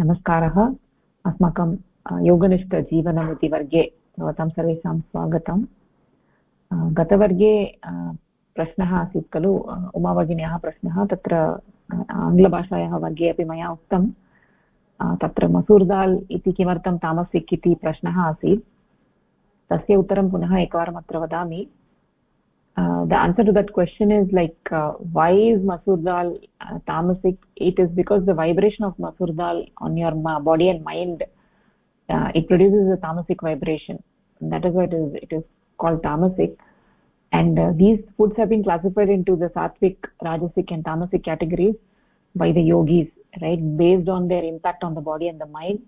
नमस्कारः। अस्माकं योगनिष्ठजीवनम् इति वर्गे भवतां सर्वेषां स्वागतम्। गतवर्गे प्रश्नः आसीत् खलु उमाभगिन्याः प्रश्नः, तत्र आङ्ग्लभाषायाः वर्गे अपि मया उक्तं तत्र मसूर् दाल् इति किमर्थं तामसिक् इति प्रश्नः आसीत्। तस्य उत्तरं पुनः एकवारम् अत्र वदामि। The answer to that question is like uh, why is masoor dal uh, tamasic it is because the vibration of masoor dal on your body and mind uh, it produces a tamasic vibration. And that is why it is it is called tamasic and uh, these foods have been classified into the sattvic rajasic and tamasic categories by the yogis right? Based on their impact on the body and the mind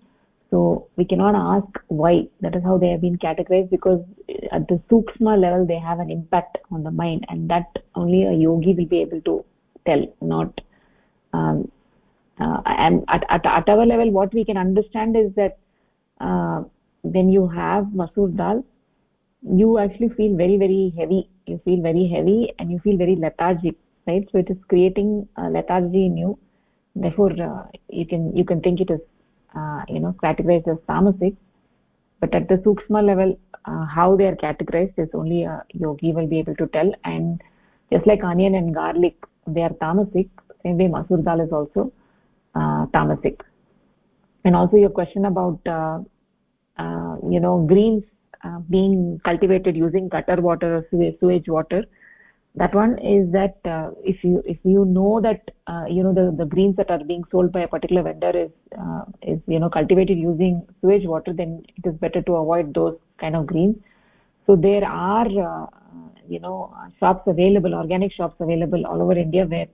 so we cannot ask why. That is how they have been categorized because at the sukshma level they have an impact on the mind and that only a yogi will be able to tell not um, uh, and at, at, at our level what we can understand is that uh, when you have masoor dal you actually feel very very heavy. You feel very heavy and you feel very lethargic right? So it is creating lethargy in you. Therefore uh, you can you can think it is uh, you know categorized as tamasic but at the sukshma level uh, how they are categorized is only a yogi will be able to tell. And just like onion and garlic they are tamasic same way masoor dal is also uh, tamasic and also your question about uh, uh, you know greens uh, being cultivated using gutter water or sewage, sewage water that one is that uh, if you if you know that uh, you know the the greens that are being sold by a particular vendor is uh, is you know cultivated using sewage water then it is better to avoid those kind of greens. So there are uh, you know shops available organic shops available all over india where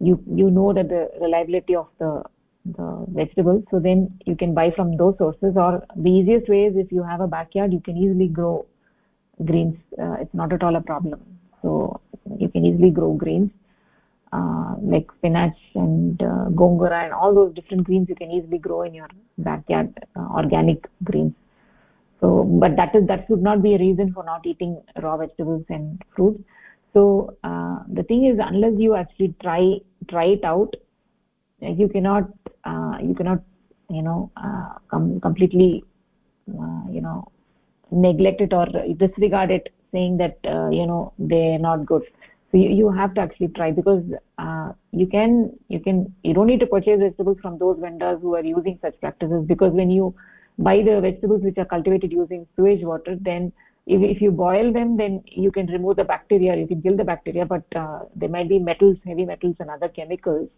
you you know that the reliability of the the vegetables. So then you can buy from those sources or the easiest way is if you have a backyard you can easily grow greens. Uh, it's not at all a problem. So you can easily grow greens uh, like spinach and uh, gongura and all those different greens you can easily grow in your backyard uh, organic greens. So but that is that should not be a reason for not eating raw vegetables and fruits. So uh, the thing is unless you actually try try it out you cannot uh, you cannot you know uh, com completely you know neglect it or disregard it saying that uh, you know they're not good so you, you have to actually try because uh, you can you can you don't need to purchase vegetables from those vendors who are using such practices because when you buy the vegetables which are cultivated using sewage water then if, if you boil them then you can remove the bacteria you can kill the bacteria but uh, there might be metals heavy metals and other chemicals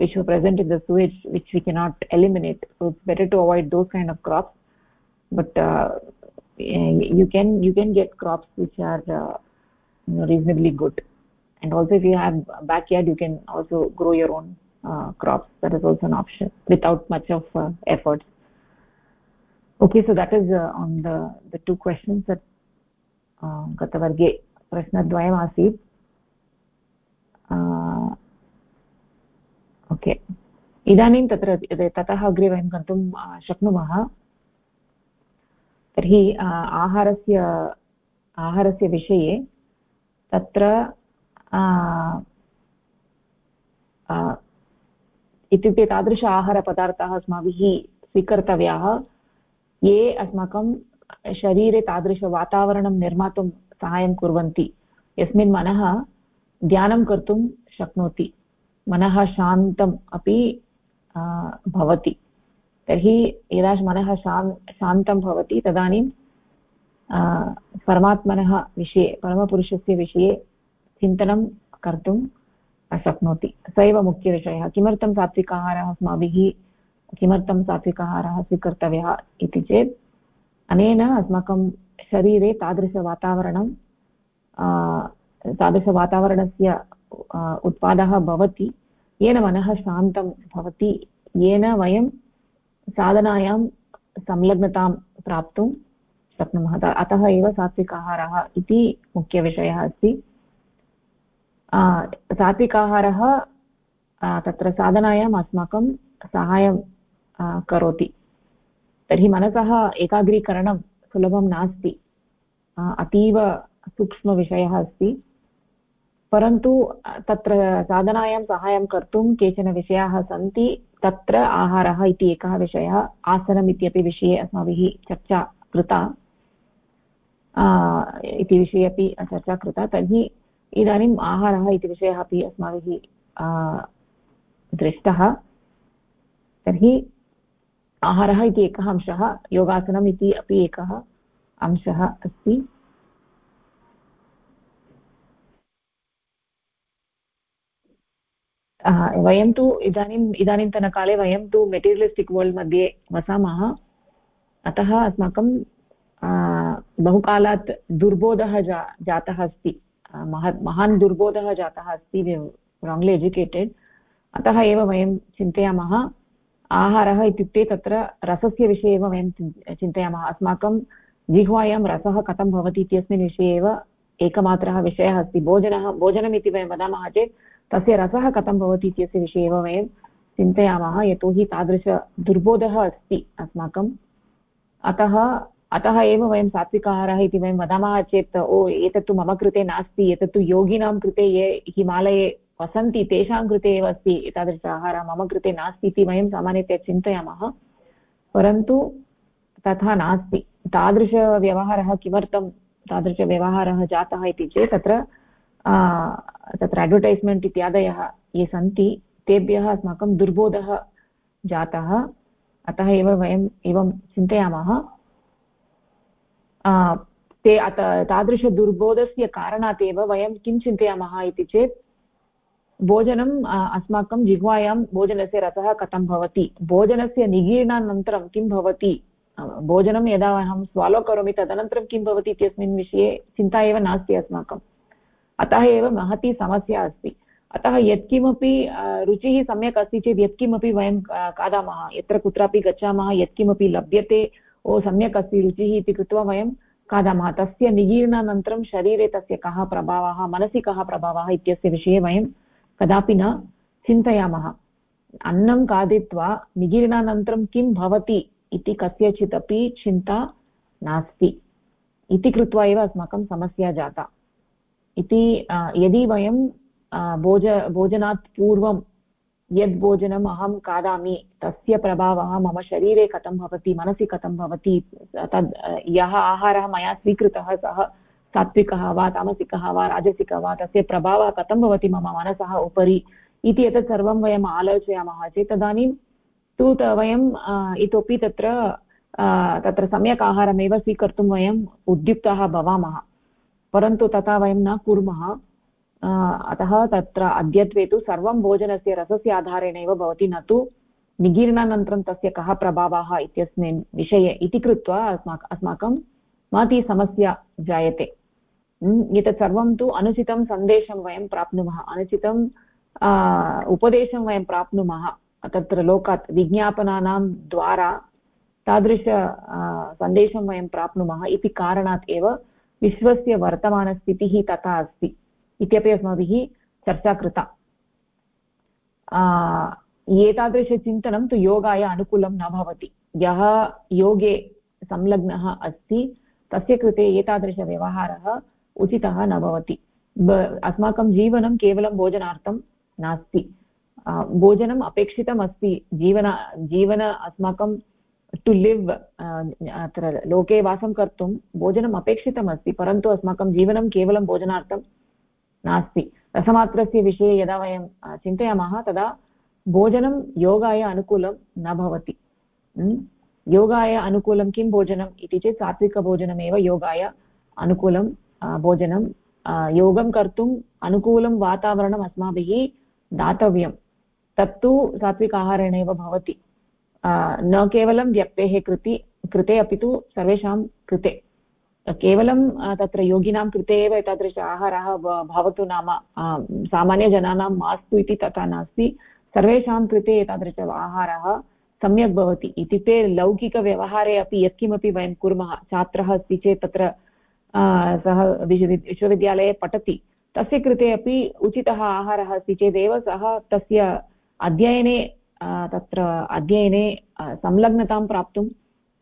which are present in the sewage which we cannot eliminate. So it's better to avoid those kind of crops. But uh, you can you can get crops which are uh, you know, reasonably good and also if you have backyard you can also grow your own uh, crops that is also an option without much of uh, effort okay so that is uh, on the the two questions that गतवर्गे प्रश्नद्वयम् आसीत् okay इदानीं तत्र ततः अग्रे वयं गन्तुं शक्नुमः तर्हि आहारस्य आहारस्य विषये तत्र इत्युक्ते तादृश आहारपदार्थाः अस्माभिः स्वीकर्तव्याः। ये अस्माकं शरीरे तादृशवातावरणं निर्मातुं सहायं कुर्वन्ति, यस्मिन् मनः ध्यानं कर्तुं शक्नोति, मनः शान्तम् अपि भवति। तर्हि यदा मनः शान्, शान्तं भवति, तदानीं परमात्मनः विषये, परमपुरुषस्य विषये चिन्तनं कर्तुं शक्नोति। स एव मुख्यविषयः। किमर्थं सात्विक आहारः अस्माभिः, किमर्थं सात्विक आहारः स्वीकर्तव्यः इति चेत्, अनेन अस्माकं शरीरे तादृशवातावरणं तादृशवातावरणस्य उत्पादः भवति, येन मनः शान्तं भवति, येन वयं साधनायां संलग्नतां प्राप्तुं शक्नुमः। अतः एव सात्विक आहारः इति मुख्यविषयः अस्ति। सात्विकाहारः तत्र साधनायाम् अस्माकं साहाय्यं करोति। तर्हि मनसः एकाग्रीकरणं सुलभं नास्ति। अतीव सूक्ष्मविषयः अस्ति। परन्तु तत्र साधनायां सहायं कर्तुं केचन विषयाः सन्ति। तत्र आहारः इति एकः विषयः, आसनम् इत्यपि विषये अस्माभिः चर्चा कृता। इति विषये अपि चर्चा कृता। तर्हि इदानीम् आहारः इति विषयः अपि अस्माभिः दृष्टः। तर्हि आहारः इति एकः अंशः, योगासनम् इति अपि एकः अंशः अस्ति। वयं तु इदानीम्, इदानीन्तनकाले वयं तु मेटीरियलिस्टिक् वर्ल्ड् मध्ये वसामः। अतः अस्माकं बहुकालात् दुर्बोधः जा, जातः अस्ति। मह, महान् दुर्बोधः जातः अस्ति राङ्ग्लि एजुकेटेड् अतः एव वयं चिन्तयामः। आहारः इत्युक्ते तत्र रसस्य विषये एव वयं चिन्तयामः। अस्माकं जिह्वायां रसः कथं भवति इत्यस्मिन् विषये एव एकमात्रः विषयः अस्ति। भोजनः भोजनम् इति वयं वदामः चेत् तस्य रसः कथं भवति इत्यस्य विषये एव वयं चिन्तयामः। यतोहि तादृशदुर्बोधः अस्ति अस्माकम्। अतः अतः एव वयं सात्विकाहारः इति वयं वदामः चेत्, ओ, एतत्तु मम कृते नास्ति, एतत्तु योगिनां कृते ये हिमालये वसन्ति, तेषां कृते एव अस्ति, एतादृश आहारः मम कृते नास्ति इति वयं सामान्यतया चिन्तयामः। परन्तु तथा नास्ति। तादृशव्यवहारः किमर्थं तादृशव्यवहारः जातः इति चेत्, तत्र तत्र अड्वर्टैस्मेण्ट् इत्यादयः ये सन्ति, तेभ्यः अस्माकं दुर्बोधः जातः। अतः एव वयम् एवं चिन्तयामः। ते तादृशदुर्बोधस्य कारणात् एव वयं किं चिन्तयामः इति चेत्, भोजनम् अस्माकं जिह्वायां भोजनस्य रसः कथं भवति? भोजनस्य निगीर्णानन्तरं किं भवति? भोजनं यदा अहं स्वालो करोमि, तदनन्तरं किं भवति इत्यस्मिन् विषये चिन्ता एव नास्ति अस्माकम् अतः एव महती समस्या अस्ति। अतः यत्किमपि रुचिः सम्यक् अस्ति चेत् यत्किमपि वयं खादामः। यत्र कुत्रापि गच्छामः, यत्किमपि लभ्यते ओ सम्यक् अस्ति, रुचिः इति कृत्वा वयं खादामः। तस्य निगीर्णानन्तरं शरीरे तस्य कः प्रभावः, मनसि कः प्रभावः इत्यस्य विषये वयं कदापि न चिन्तयामः। अन्नं खादित्वा निगीर्णानन्तरं किं भवति इति कस्यचित् अपि चिन्ता नास्ति। इति कृत्वा एव अस्माकं समस्या जाता। इति यदि वयं भोज, भोजनात् पूर्वं यद् भोजनम् अहं खादामि, तस्य प्रभावः मम शरीरे कथं भवति, मनसि कथं भवति, तद्, यः आहारः मया स्वीकृतः, सः सात्विकः वा तामसिकः वा, राजसिकः वा, तस्य प्रभावः कथं भवति मम मनसः उपरि इति एतत् सर्वं वयम् आलोचयामः चेत् तदानीं तु वयम् इतोपि तत्र तत्र सम्यक् आहारमेव स्वीकर्तुं वयम् उद्युक्ताः भवामः, परन्तु तथा वयं न कुर्मः। अतः तत्र अद्यत्वे तु सर्वं भोजनस्य रसस्य आधारेण एव भवति, न तु निगीर्णानन्तरं तस्य कः प्रभावः इत्यस्मिन् विषये इति कृत्वा अस्माक, अस्माकं महती समस्या जायते। एतत् सर्वं तु अनुचितं सन्देशं वयं प्राप्नुमः, अनुचितं उपदेशं वयं प्राप्नुमः, तत्र लोकात् विज्ञापनानां द्वारा तादृश सन्देशं वयं प्राप्नुमः इति कारणात् एव विश्वस्य वर्तमानस्थितिः तथा अस्ति। इत्यपि अस्माभिः चर्चा कृता एतादृशचिन्तनं तु योगाय अनुकूलं न भवति। यः योगे संलग्नः अस्ति, तस्य कृते एतादृशव्यवहारः उचितः न भवति। अस्माकं जीवनं केवलं भोजनार्थं नास्ति। भोजनम् अपेक्षितम् अस्ति जीवन जीवन अस्माकं टु लिव् अत्र लोके वासं कर्तुं भोजनम् अपेक्षितमस्ति, परन्तु अस्माकं जीवनं केवलं भोजनार्थं नास्ति। रसमात्रस्य विषये यदा वयं चिन्तयामः, तदा भोजनं योगाय अनुकूलं न भवति। योगाय अनुकूलं किं भोजनम् इति चेत् सात्विकभोजनमेव योगाय अनुकूलं भोजनं। योगं कर्तुम् अनुकूलं वातावरणम् अस्माभिः दातव्यं। तत्तु सात्विक आहारेणैव भवति। न केवलं व्यक्तेः कृति, कृते अपि तु सर्वेषां कृते। केवलं तत्र योगिनां कृते एव एतादृश आहारः भवतु नाम सामान्यजनानां मास्तु इति तथा नास्ति। सर्वेषां कृते एतादृश आहारः सम्यक् भवति। इत्युक्ते लौकिकव्यवहारे अपि यत्किमपि वयं कुर्मः, छात्रः अस्ति चेत् तत्र सः विश्वविद्यालये पठति। तस्य कृते अपि उचितः आहारः अस्ति चेदेव सः तस्य अध्ययने तत्र अध्ययने संलग्नतां प्राप्तुं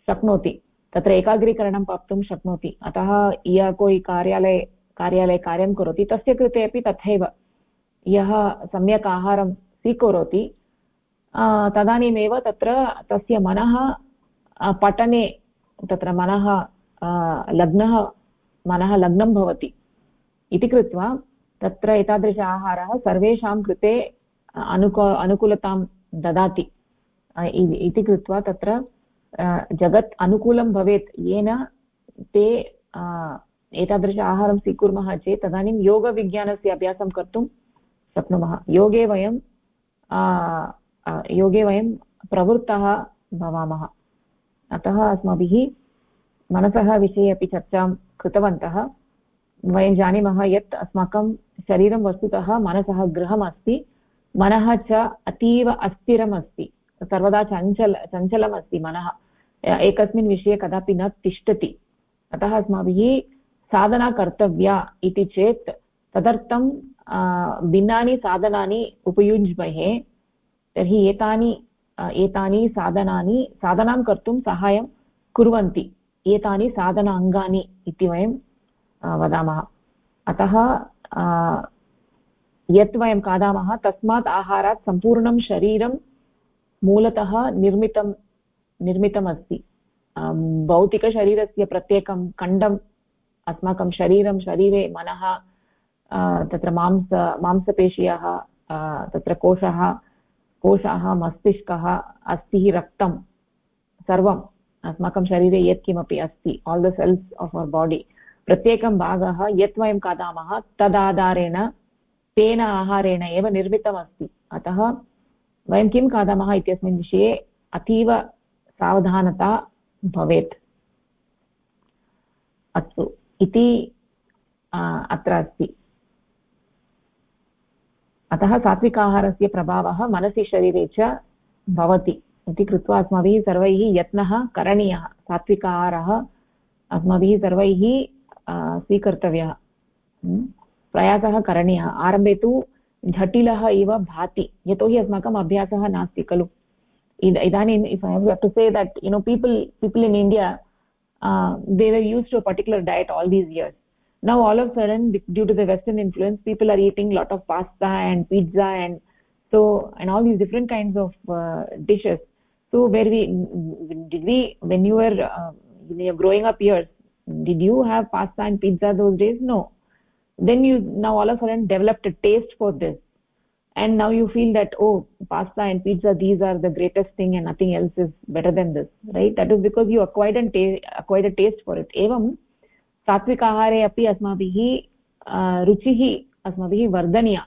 शक्नोति। तत्र एकाग्रीकरणं प्राप्तुं शक्नोति। अतः यः कोऽपि कार्यालये कार्यालये कार्यं करोति। तस्य कृते अपि तथैव यः सम्यक् आहारं स्वीकरोति। तदानीमेव तत्र तस्य मनः पठने तत्र मनः लग्नः, मनः लग्नं भवति इति कृत्वा तत्र एतादृश आहारः सर्वेषां कृते अनुकू, अनुकूलतां ददाति। इति कृत्वा तत्र जगत् अनुकूलं भवेत्, येन ते एतादृश आहारं स्वीकुर्मः चेत् तदानीं योगविज्ञानस्य अभ्यासं कर्तुं शक्नुमः। योगे वयं योगे वयं प्रवृत्तः भवामः। अतः अस्माभिः मनसः विषये अपि चर्चां कृतवन्तः। वयं जानीमः यत् अस्माकं शरीरं वस्तुतः मनसः गृहमस्ति, मनः च अतीव अस्थिरम् अस्ति सर्वदा चञ्चल चञ्चलम् अस्ति मनः एकस्मिन् विषये कदापि न तिष्ठति। अतः अस्माभिः साधना कर्तव्या इति चेत् तदर्थं भिन्नानि साधनानि उपयुञ्ज्महे। तर्हि एतानि एतानि साधनानि, साधनां कर्तुं साहाय्यं कुर्वन्ति। एतानि साधनाङ्गानि इति वयं वदामः। अतः यत् वयं खादामः, तस्मात् आहारात् सम्पूर्णं शरीरं मूलतः निर्मितं, निर्मितमस्ति. भौतिकशरीरस्य प्रत्येकं खण्डम्, अस्माकं शरीरं, शरीरे मनः तत्र मांस, मांसपेशीयः तत्र कोशः, कोशाः, मस्तिष्कः, अस्थिः, रक्तं, सर्वम् अस्माकं शरीरे यत्किमपि अस्ति. All the cells of our body प्रत्येकं भागः यत् वयं खादामः, तदाधारेण, तेन आहारेण एव निर्मितमस्ति. अतः वयं किं खादामः इत्यस्मिन् विषये अतीव सावधानता भवेत्। अस्तु, इति अत्र अस्ति। अतः सात्विकाहारस्य प्रभावः मनसि शरीरे च भवति इति कृत्वा अस्माभिः सर्वैः यत्नः करणीयः। सात्विकाहारः अस्माभिः सर्वैः स्वीकर्तव्यः। प्रयासः करणीयः। आरम्भे तु झटिलः इव भाति। यतोहि अस्माकम् अभ्यासः नास्ति, खलु। इदानीम् if I have to say that you know people people in India they were used to a particular diet all these years now all of sudden due to the western influence people are eating lot of pasta and pizza and so and all these different kinds of dishes so where we we when you are growing up years did you have pasta and pizza those days no then you now all of a sudden developed a taste for this and now you feel that oh pasta and pizza these are the greatest thing and nothing else is better than this right that is because you acquired and acquired a taste for it evam सात्विकाहारे अपि अस्माभिः रुचिः अस्माभिः वर्धनीया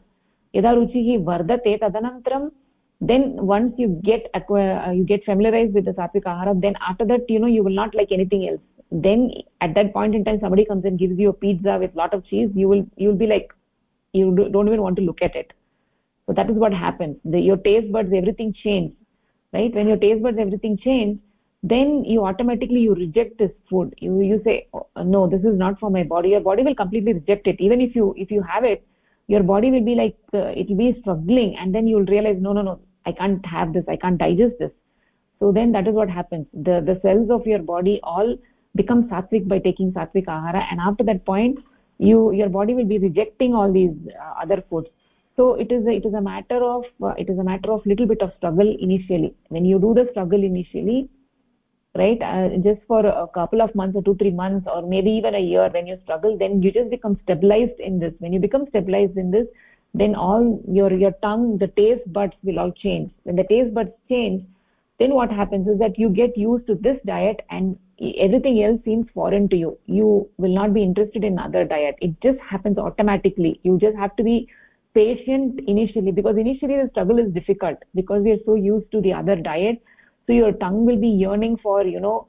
यदा रुचिः वर्धते तदनन्तरं then once you get acquire uh, you get familiarized with the sattvic ahara then after that you know you will not like anything else then at that point in time somebody comes and gives you a pizza with lot of cheese you will you will be like you don't even want to look at it. So that is what happens. The, your taste buds everything change right? When your taste buds everything change then you automatically you reject this food. You you say oh, no this is not for my body. Your body will completely reject it. Even if you if you have it your body will be like uh, it will be struggling and then you will realize no no no i can't have this. I can't digest this. So then that is what happens. The the cells of your body all become sattvic by taking sattvic ahara and after that point you your body will be rejecting all these uh, other foods. So it is a, it is a matter of uh, it is a matter of little bit of struggle initially. When you do the struggle initially right uh, just for a couple of months or two three months or maybe even a year when you struggle then you just become stabilized in this. When you become stabilized in this then all your your tongue the taste buds will all change. When the taste buds change then what happens is that you get used to this diet and everything else seems foreign to you. You will not be interested in other diet. It just happens automatically. You just have to be patient initially because initially the struggle is difficult because we are so used to the other diet. So your tongue will be yearning for you know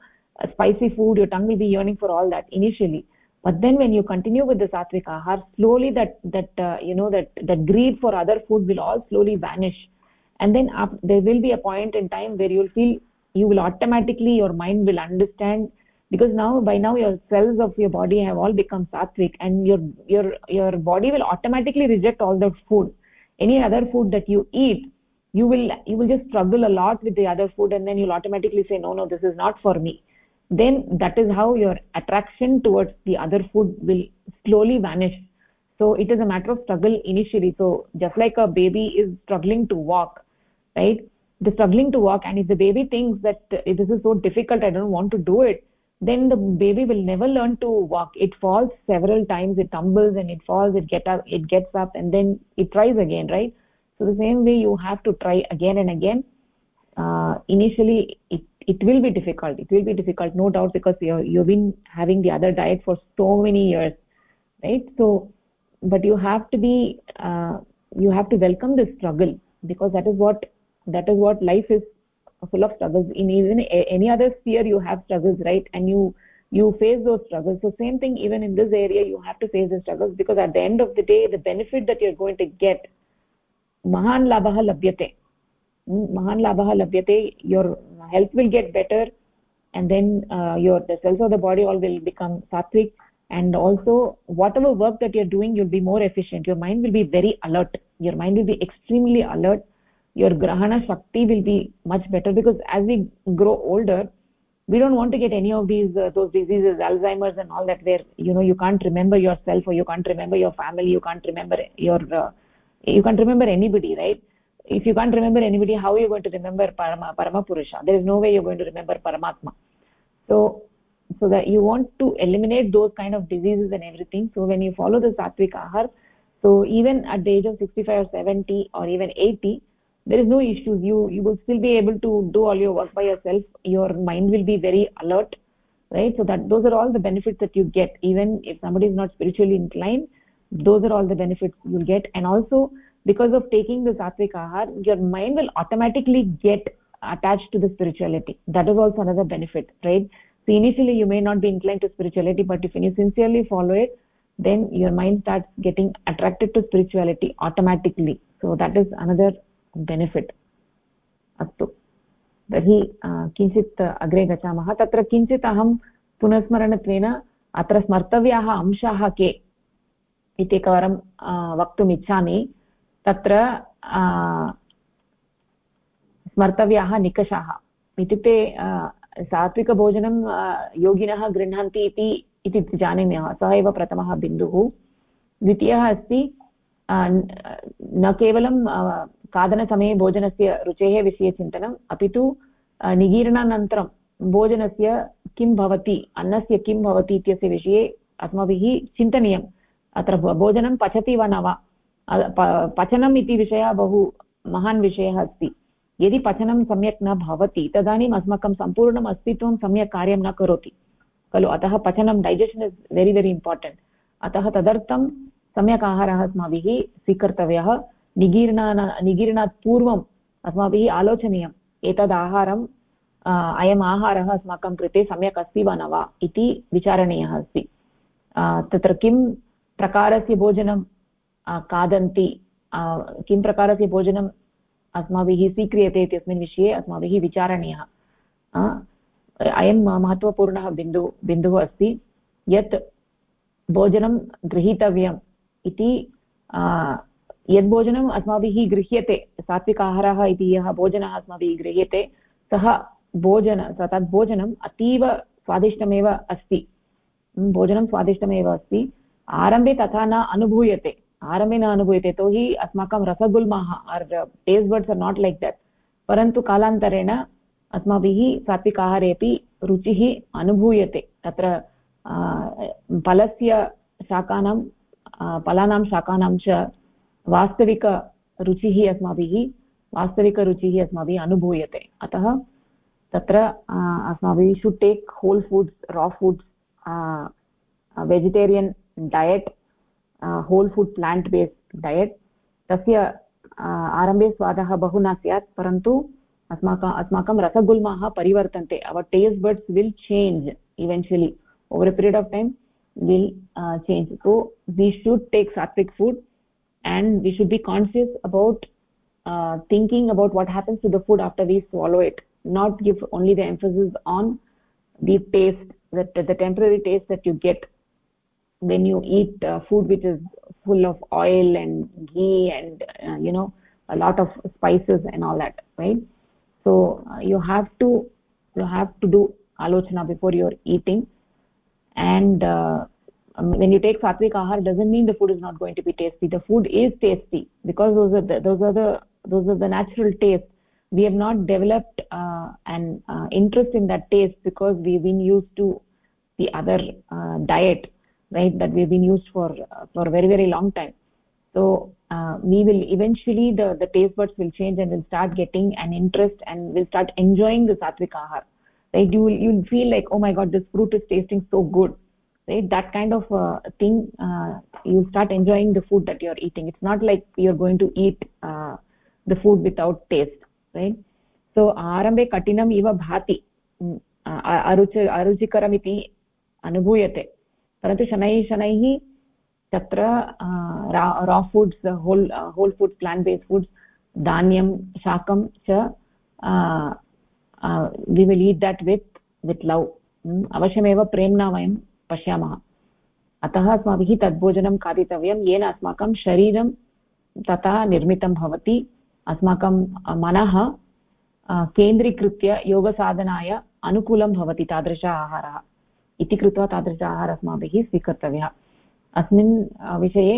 spicy food. Your tongue will be yearning for all that initially. But then when you continue with the sattvic ahar slowly that that uh, you know that that greed for other food will all slowly vanish. And then up, there will be a point in time where you will feel you will automatically your mind will understand because now by now your cells of your body have all become sattvic and your your your body will automatically reject all the food. Any other food that you eat you will you will just struggle a lot with the other food and then you'll automatically say no no this is not for me. Then that is how your attraction towards the other food will slowly vanish. So it is a matter of struggle initially. So just like a baby is struggling to walk right struggling to walk and if the baby thinks that this is so difficult i don't want to do it then the baby will never learn to walk. It falls several times it tumbles and it falls it get up it gets up and then it tries again right? So the same way you have to try again and again. Uh, initially it it will be difficult. It will be difficult no doubt because you you've been having the other diet for so many years right? So but you have to be uh, you have to welcome the struggle because that is what that is what life is full of struggles. In even any other sphere you have struggles right? And you you face those struggles. So same thing even in this area you have to face the struggles because at the end of the day the benefit that you're going to get mahan labah labhyate. Mahan labah labhyate your health will get better and then uh, your the cells of the body all will become sattvic and also whatever work that you're doing you'll be more efficient. Your mind will be very alert. Your mind will be extremely alert your grahana shakti will be much better because as we grow older we don't want to get any of these uh, those diseases alzheimer's and all that where you know you can't remember yourself or you can't remember your family you can't remember your uh, you can't remember anybody right? If you can't remember anybody how are you going to remember parama parama purusha there is no way you're going to remember paramatma. So so that you want to eliminate those kind of diseases and everything. So when you follow the sattvic ahar so even at the age of 65 or 70 or even 80 there is no issues. You you will still be able to do all your work by yourself. Your mind will be very alert right? So that those are all the benefits that you get. Even if somebody is not spiritually inclined those are all the benefits you'll get. And also because of taking the sattvic ahar your mind will automatically get attached to the spirituality. That is also another benefit right? So initially you may not be inclined to spirituality but if you sincerely follow it then your mind starts getting attracted to spirituality automatically. So that is another benefit अस्तु। तर्हि किञ्चित् अग्रे गच्छामः। तत्र किञ्चित् अहं पुनस्मरणत्वेन अत्र स्मर्तव्याः अंशाः के इति एकवारं वक्तुम् इच्छामि। तत्र स्मर्तव्याः निकषाः। इत्युक्ते सात्विकभोजनं योगिनः गृह्णन्ति इति इति जानीमः सः एव प्रथमः बिन्दुः। द्वितीयः अस्ति न केवलं खादनसमये भोजनस्य रुचेः विषये चिन्तनम् अपि तु निगीरणानन्तरं भोजनस्य किं भवति अन्नस्य किं भवति इत्यस्य विषये अस्माभिः चिन्तनीयम् अत्र भोजनं पचति वा न वा पचनम् इति विषयः बहु महान् विषयः अस्ति यदि पचनं सम्यक् न भवति तदानीम् अस्माकं सम्पूर्णम् अस्तित्वं सम्यक् कार्यं न करोति खलु अतः पचनं digestion is very very important अतः तदर्थं सम्यक् आहारः अस्माभिः स्वीकर्तव्यः। निगीर्णान, निगीर्णात् पूर्वम् अस्माभिः आलोचनीयम् एतद् आहारम् अयम् आहारः अस्माकं कृते सम्यक् अस्ति वा न वा इति विचारणीयः अस्ति। तत्र किं प्रकारस्य भोजनं खादन्ति किं प्रकारस्य भोजनम् अस्माभिः स्वीक्रियते इत्यस्मिन् विषये अस्माभिः विचारणीयः। अयं महत्त्वपूर्णः बिन्दु, बिन्दुः अस्ति। यत् भोजनं गृहीतव्यम् इति यद् भोजनम् अस्माभिः गृह्यते सात्विकाहारः इति यः भोजनः अस्माभिः गृह्यते, सः भोजन तद् भोजनम् अतीव स्वादिष्टमेव अस्ति। भोजनं स्वादिष्टमेव अस्ति। आरम्भे तथा न अनुभूयते। आरम्भे न अनुभूयते यतोहि अस्माकं रसगुल्माः are taste buds are not like that परन्तु कालान्तरेण अस्माभिः सात्विकाहारे अपि रुचिः अनुभूयते। तत्र फलस्य शाकानां फलानां शाकानां च वास्तविकरुचिः अस्माभिः वास्तविकरुचिः अस्माभिः अनुभूयते। अतः तत्र अस्माभिः should take whole foods raw foods vegetarian diet whole food plant based diet तस्य आरम्भे स्वादः बहु न स्यात्, परन्तु अस्माकम् अस्माकं रसगुल्माः परिवर्तन्ते। Our taste buds will change eventually over a period of time will uh, change. So we should take sattvic food and we should be conscious about uh, thinking about what happens to the food after we swallow it not give only the emphasis on the taste that the temporary taste that you get when you eat uh, food which is full of oil and ghee and uh, you know a lot of spices and all that right? So uh, you have to you have to do alochana before you're eating and uh, um, when you take sattvic ahar doesn't mean the food is not going to be tasty. The food is tasty because those are the, those are the those are the natural taste we have not developed uh, an uh, interest in that taste because we've been used to the other uh, diet right that we've been used for uh, for a very very long time. So uh, we will eventually the the taste buds will change and we'll start getting an interest and we'll start enjoying the sattvic ahar right you will you'll feel like oh my god this fruit is tasting so good right that kind of uh, thing uh, you start enjoying the food that you're eating it's not like you're going to eat uh, the food without taste right so आरम्भे कठिनम् इव भाति अरुचि अरुचिकरमिति अनुभूयते परन्तु शनैः शनैः तत्र रा foods होल् होल् फुड्स् प्लान् बेस्ड् फुड्स् धान्यं शाकं च we will eat that with with love अवश्यमेव प्रेम्णा वयं पश्यामः अतः अस्माभिः तद्भोजनं खादितव्यं येन अस्माकं शरीरं तथा निर्मितं भवति. अस्माकं मनः केन्द्रीकृत्य योगसाधनाय अनुकूलं भवति तादृश आहारः. इति कृत्वा तादृश आहारः अस्माभिः स्वीकर्तव्यः. अस्मिन् विषये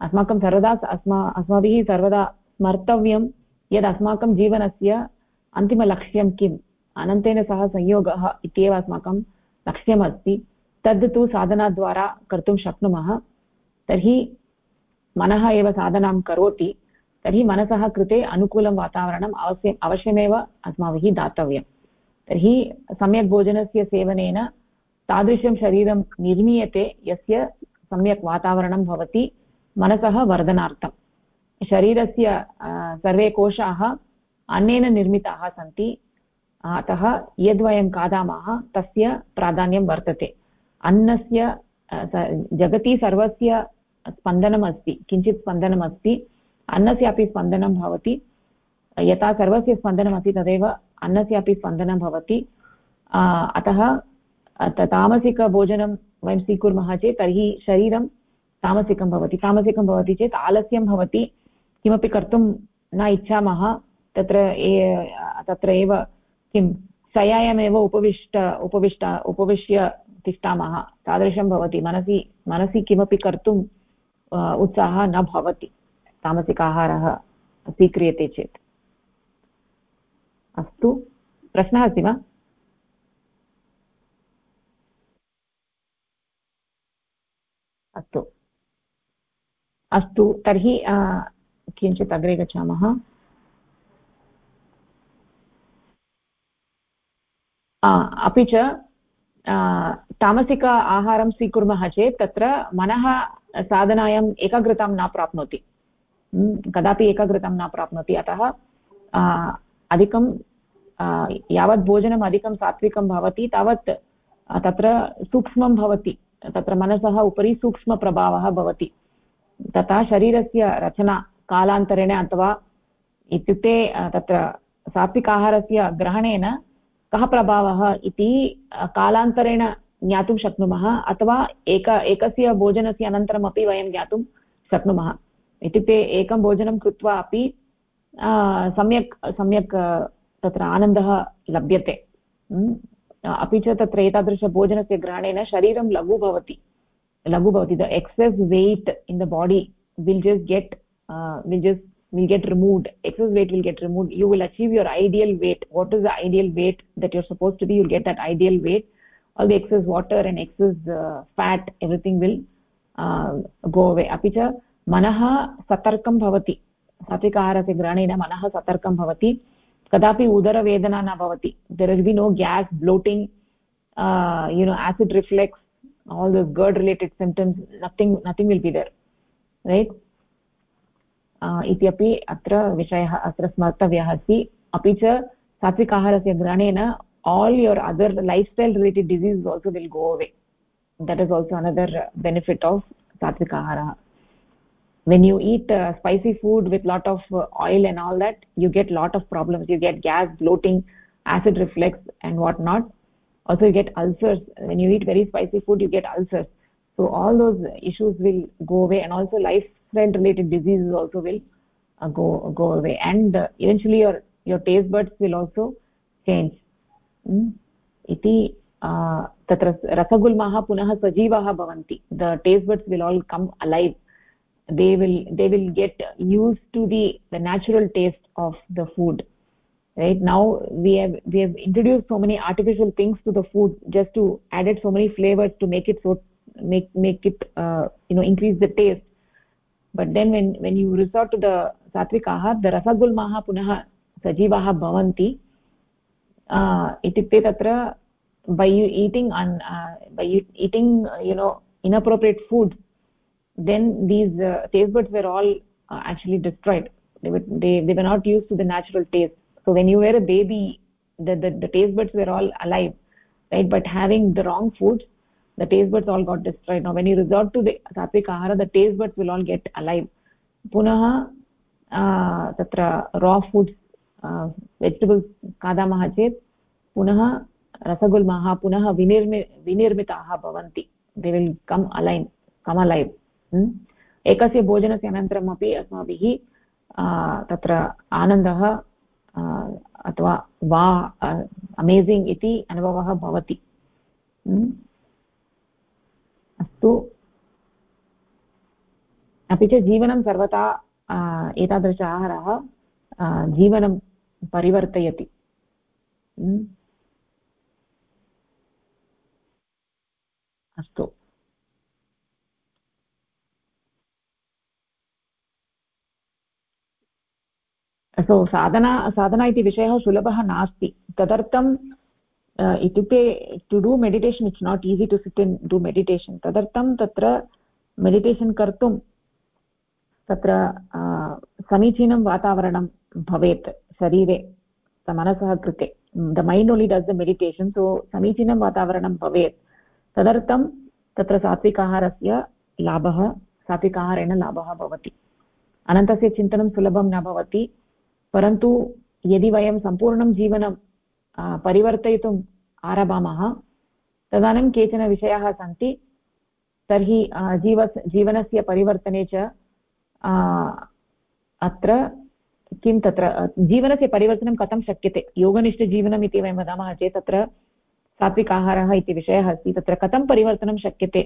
अस्माकं सर्वदा अस्मा, अस्माभिः सर्वदा स्मर्तव्यं यद् अस्माकं जीवनस्य अन्तिमलक्ष्यं किम्? अनन्तेन सह संयोगः इत्येव अस्माकं लक्ष्यमस्ति तद् तु साधनाद्वारा कर्तुं शक्नुमः। तर्हि मनः एव साधनां करोति। तर्हि मनसः कृते अनुकूलं वातावरणम् अवश्यम् अवश्यमेव अस्माभिः दातव्यं। तर्हि सम्यक् भोजनस्य सेवनेन तादृशं शरीरं निर्मीयते, यस्य सम्यक् वातावरणं भवति, मनसः वर्धनार्थं। शरीरस्य सर्वे कोशाः अन्नेन निर्मिताः सन्ति। अतः यद्वयं खादामः, तस्य प्राधान्यं वर्तते। अन्नस्य जगति सर्वस्य स्पन्दनम् अस्ति किञ्चित् स्पन्दनम् अस्ति अन्नस्यापि स्पन्दनं भवति, यथा सर्वस्य स्पन्दनमस्ति तदेव अन्नस्यापि स्पन्दनं भवति। अतः तामसिकभोजनं वयं स्वीकुर्मः चेत् तर्हि शरीरं तामसिकं भवति। तामसिकं भवति चेत् आलस्यं भवति, किमपि कर्तुं न इच्छामः, तत्र तत्र एव किं शयायामेव उपविष्ट उपविष्ट, उपविश्य तिष्ठामः। तादृशं भवति। मनसि मनसि किमपि कर्तुम् उत्साहः न भवति। तामसिक आहारः स्वीक्रियते चेत्। अस्तु। प्रश्नः अस्ति वा? अस्तु। अस्तु। तर्हि किञ्चित् अग्रे गच्छामः। अपि च तामसिक आहारं स्वीकुर्मः चेत् तत्र मनः साधनायाम् एकाग्रतां न प्राप्नोति। कदापि एकाग्रतां न प्राप्नोति। अतः अधिकं यावत् भोजनम् अधिकं सात्विकं भवति, तावत् तत्र सूक्ष्मं भवति। तत्र मनसः उपरि सूक्ष्मप्रभावः भवति। तथा शरीरस्य रचना कालान्तरेण अथवा इत्युक्ते तत्र सात्विक आहारस्य ग्रहणेन कः प्रभावः इति कालान्तरेण ज्ञातुं शक्नुमः, अथवा एक, एकस्य भोजनस्य अनन्तरमपि वयं ज्ञातुं शक्नुमः। इत्युक्ते एकं भोजनं कृत्वा अपि सम्यक् सम्यक्, तत्र आनन्दः लभ्यते। अपि च तत्र एतादृशभोजनस्य ग्रहणेन शरीरं लघु भवति। लघु भवति। The excess weight in the body will just get will just will get removed excess weight will get removed you will achieve your ideal weight what is the ideal weight that you're supposed to be you'll get that ideal weight all the excess water and excess uh, fat everything will uh, go away api cha मनः सतर्कं भवति सात्विकाहारस्य ग्रहणेन मनः सतर्कं भवति कदापि उदरवेदना न भवति there will be no gas bloating you know acid reflex all those GERD related symptoms nothing nothing will be there right इत्यपि अत्र विषयः अत्र स्मर्तव्यः अस्ति। अपि च सात्विक आहारस्य ग्रहणेन all your other lifestyle related disease also will go away that is also another benefit of sattvik आहारः। When you eat spicy food with lot of oil and all that you get lot of problems you get gas bloating acid reflex and what not also, you get ulcers. When you eat very spicy food, you get ulcers. So all those issues will go away and also life lifestyle related diseases also will uh, go go away and uh, eventually your your taste buds will also change mm? iti तत्र रसगुल्माः पुनः सजीवाः भवन्ति the taste buds will all come alive they will they will get used to the the natural taste of the food right now we have we have introduced so many artificial things to the food just to added so many flavors to make it so make make it uh, you know increase the taste but then when when you resort to the satvik ahar the rasagulmaah punah sajivaah bhavanti इत्युक्ते तत्र by eating on uh, by eating uh, you know inappropriate food then these uh, taste buds were all uh, actually destroyed they were they, they were not used to the natural taste so when you were a baby the, the the taste buds were all alive right but having the wrong foods The taste buds all got destroyed. Now, when you resort to the satvik ahara, the taste buds will all get alive. पुनः तत्र रा foods vegetables खादामः चेत् पुनः रसगुल्माः पुनः विनिर्मि विनिर्मिताः भवन्ति दे will come अलैन् कम् अलैव् एकस्य भोजनस्य अनन्तरम् अस्माभिः तत्र आनन्दः अथवा वा अमेसिङ्ग् इति अनुभवः भवति अस्तु। अपि च जीवनं सर्वदा एतादृश आहारः जीवनं परिवर्तयति। अस्तु। सो साधना साधना इति विषयः सुलभः नास्ति। तदर्थं इत्युक्ते to do meditation it's not easy to sit in do meditation तदर्थं तत्र मेडिटेशन् कर्तुं तत्र समीचीनं वातावरणं भवेत् शरीरे मनसः कृते the mind only does the meditation so समीचीनं वातावरणं भवेत् तदर्थं तत्र सात्विकाहारस्य लाभः सात्विकाहारेण लाभः भवति अनन्तस्य चिन्तनं सुलभं न भवति परन्तु यदि वयं सम्पूर्णं जीवनं परिवर्तयितुम् आरभामः। तदानीं केचन विषयाः सन्ति। तर्हि जीव, जीवनस्य परिवर्तने च अत्र किं तत्र जीवनस्य परिवर्तनं कथं शक्यते? योगनिष्ठजीवनम् इति वयं वदामः चेत् तत्र सात्विक आहारः इति विषयः अस्ति। तत्र कथं परिवर्तनं शक्यते?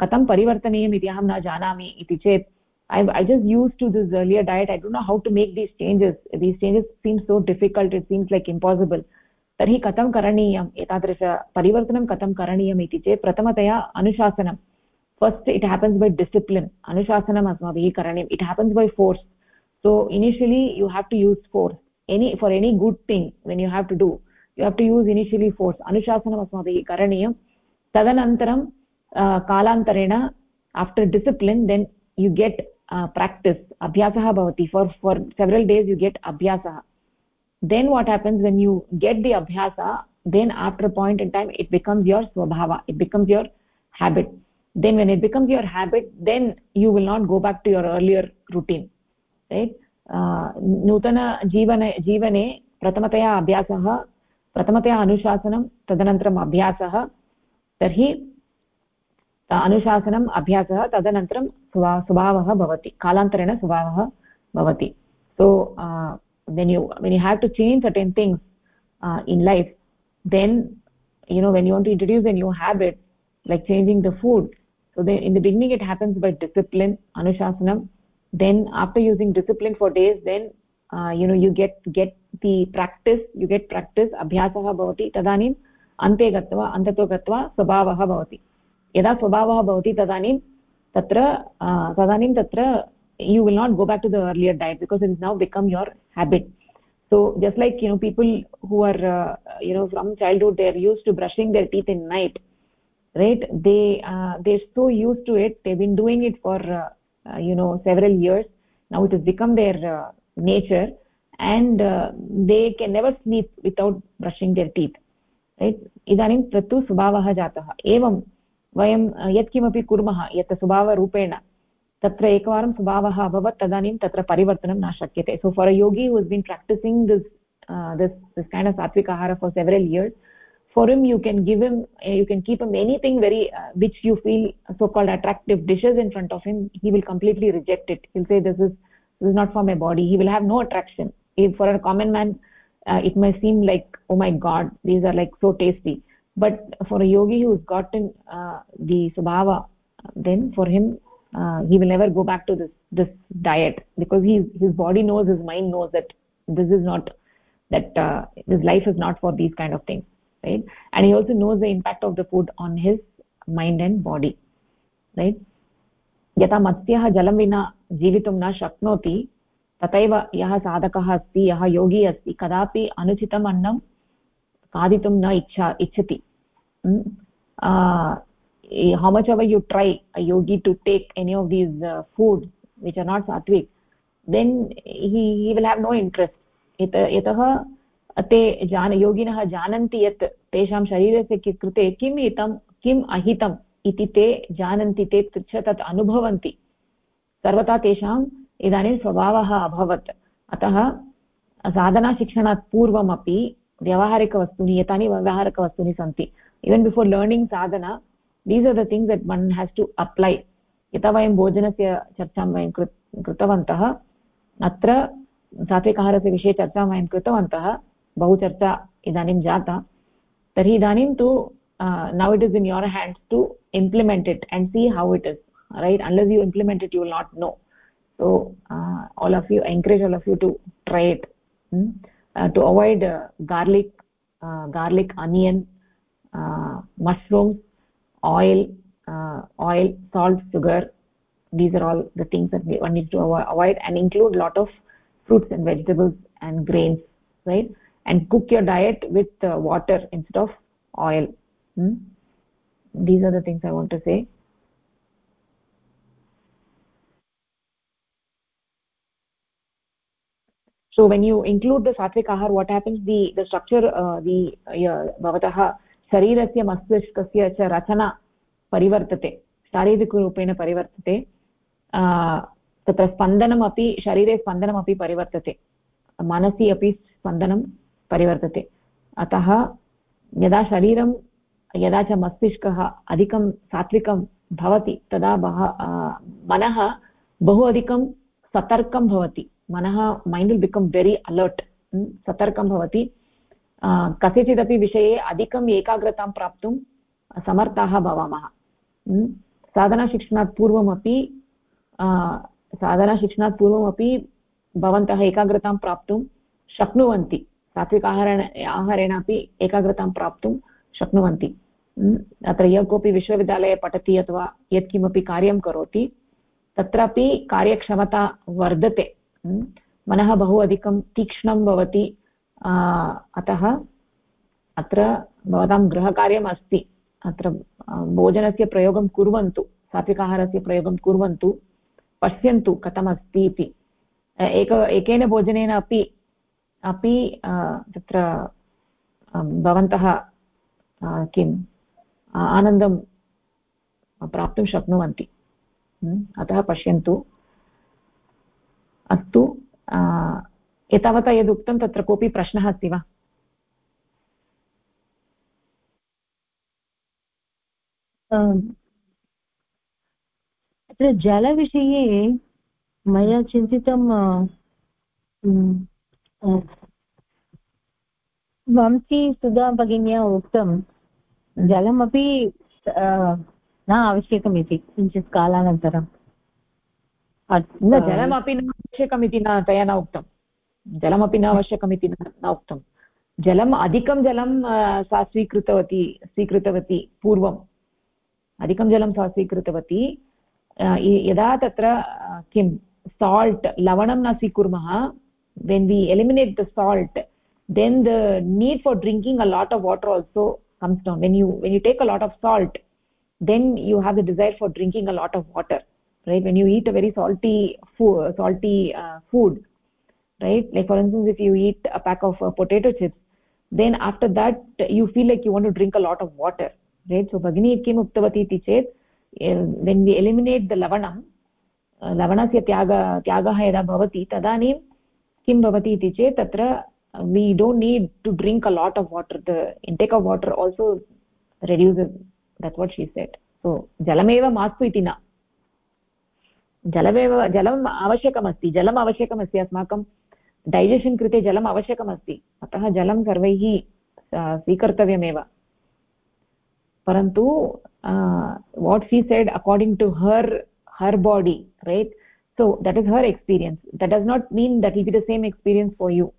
कथं परिवर्तनीयम् इति अहं न जानामि इति चेत् I, I just used to this earlier diet i don't know how to make these changes these changes seem so difficult it seems like impossible तर्हि कथं करणीयम् एतादृश परिवर्तनं कथं करणीयम् इति चेत् प्रथमतया अनुशासनं first it happens by discipline अनुशासनम् अस्माभिः करणीयम् it happens by force so initially you have to use force any for any good thing when you have to do you have to use initially force अनुशासनम् अस्माभिः करणीयं तदनन्तरं कालान्तरेण after discipline then you get practice अभ्यासः भवति for for several days you get अभ्यासः then what happens when you get the abhyas then after point in time it becomes your स्वभाव it becomes your habit then when it becomes your habit then you will not go back to your earlier routine right नूतनजीवन जीवने प्रथमतया अभ्यासः प्रथमतया अनुशासनं तदनन्तरम् अभ्यासः तर्हि अनुशासनम् अभ्यासः तदनन्तरं स्वा स्वभावः भवति, कालान्तरेण स्वभावः भवति. So when you when you have to change certain things in life then you know when you want to introduce an you have like changing the food so they in the beginning it happens by discipline अनुशासनं then after using discipline for days then you know you get get the practice you get practice अभ्यासः भवति तदानीम् अन्ते गत्वा अन्ततो गत्वा स्वभावः भवति यदा स्वभावः भवति तदानीं तत्र तदानीं तत्र you will not go back to the earlier diet because it is now become your habit so just like you know people who are you know from childhood they are used to brushing their teeth in night right they they so used to it they been doing it for you know several years now it is become their nature and they can never sleep without brushing their teeth right इदानीं तत्तु स्वभावः जातः। एवं वयं यत्किमपि कुर्मः यत् स्वभावरूपेण, तत्र एकवारं स्वभावः अभवत्, तदानीं तत्र परिवर्तनं न शक्यते. So for a yogi who is been practicing this this this kind of sattvikahar for several years for him you can give him you can keep him anything very which you feel so called attractive dishes in front of him he will completely reject it he'll say this is this not for my body he will have no attraction for a common man it may seem like oh my god these are like so tasty but for a yogi who's gotten uh, the subhava then for him uh, he will never go back to this this diet because his his body knows his mind knows that this is not that uh, his life is not for these kind of things right and he also knows the impact of the food on his mind and body right यथा मत्स्यः जलं विना जीवितुं न शक्नोति तथैव यः साधकः अस्ति यः योगी अस्ति कदापि अनुचितम् अन्नं खादितुं न इच्छा इच्छति। how much ever you try a yogi to take any of these uh, foods which are not sattvic then he, he will have no interest. यतः ते जान योगिनः जानन्ति यत् तेषां शरीरस्य कृते किम् हितं किम् अहितम् इति ते जानन्ति ते च तत् अनुभवन्ति सर्वथा तेषाम् इदानीं स्वभावः अभवत् अतः साधनाशिक्षणात् पूर्वमपि व्यावहारिकवस्तूनि एतानि व्यावहारिकवस्तूनि सन्ति even before learning sadhana these are the things that one has to apply यथा वयं भोजनस्य चर्चां वयं कृतवन्तः अत्र सात्विकाहारस्य विषये चर्चां वयं कृतवन्तः बहु चर्चा इदानीं जाता तर्हि इदानीं तु now it is in your hands to implement it and see how it is right? Unless you will not know. So uh, all of you I encourage all of you to try it. Hmm? Uh, to avoid uh, garlic uh, garlic onion uh, mushrooms oil uh, oil salt sugar these are all the things that one needs to avoid and include lot of fruits and vegetables and grains right? And cook your diet with water instead of oil. Hmm? these are the things i want to say so when you include the sattvic ahar what happens? The the structure uh, the bhavatah sharirasya mastiskasya cha rachana परिवर्तते शारीरिकरूपेण परिवर्तते तत्र स्पन्दनमपि शरीरे स्पन्दनमपि परिवर्तते मनसि अपि स्पन्दनं परिवर्तते अतः यदा शरीरं यदा च मस्तिष्कः अधिकं सात्विकं भवति तदा बह मनः बहु अधिकं सतर्कं भवति मनः mind will become very alert सतर्कं भवति. कस्यचिदपि विषये अधिकम् एकाग्रतां प्राप्तुं समर्थाः भवामः. साधनाशिक्षणात् पूर्वमपि साधनाशिक्षणात् पूर्वमपि भवन्तः एकाग्रतां प्राप्तुं शक्नुवन्ति. सात्विक आहारेण आहारेण अपि एकाग्रतां प्राप्तुं शक्नुवन्ति. अत्र यः कोऽपि विश्वविद्यालये पठति अथवा यत्किमपि कार्यं करोति, तत्रापि कार्यक्षमता वर्धते. मनः बहु अधिकं तीक्ष्णं भवति अतः अत्र भवतां गृहकार्यम् अस्ति। अत्र भोजनस्य प्रयोगं कुर्वन्तु, सात्विकाहारस्य प्रयोगं कुर्वन्तु, पश्यन्तु कथमस्ति इति। एक, एकेन भोजनेन अपि अपि तत्र भवन्तः किम् आनन्दं प्राप्तुं शक्नुवन्ति। अतः पश्यन्तु। अस्तु एतावता यदुक्तं तत्र कोऽपि प्रश्नः अस्ति वा? अत्र जलविषये मया चिन्तितं वंशी सुधा भगिन्या उक्तं, जलमपि न आवश्यकमिति किञ्चित् कालानन्तरं न जलमपि न आवश्यकमिति न तया न उक्तं। जलमपि न आवश्यकमिति न उक्तं। जलम् अधिकं जलं सा स्वीकृतवती स्वीकृतवती पूर्वम्। अधिकं जलं सा स्वीकृतवती। यदा तत्र किं साल्ट् लवणं न स्वीकुर्मः when we eliminate the salt then the need for drinking a lot of water also comes down. When you when you take a lot of salt then you have the desire for drinking a lot of water. Right when you eat a very salty food salty uh, food right like for instance if you eat a pack of uh, potato chips then after that you feel like you want to drink a lot of water right so bagini kim uktavati iti chet when we eliminate the lavanam लवणस्य त्याग त्यागः यदा भवति तदानीं किं भवति इति चेत् तत्र we don't need to drink a lot of water the intake of water also reduces that's what she said so jalameva mastu iti na जलमेव जलम् आवश्यकमस्ति जलम् आवश्यकमस्ति अस्माकं डैजेशन् कृते जलम् आवश्यकमस्ति अतः जलं सर्वैः स्वीकर्तव्यमेव। परन्तु what she said according to her her body right so that is her experience that does not mean that is be the same experience for you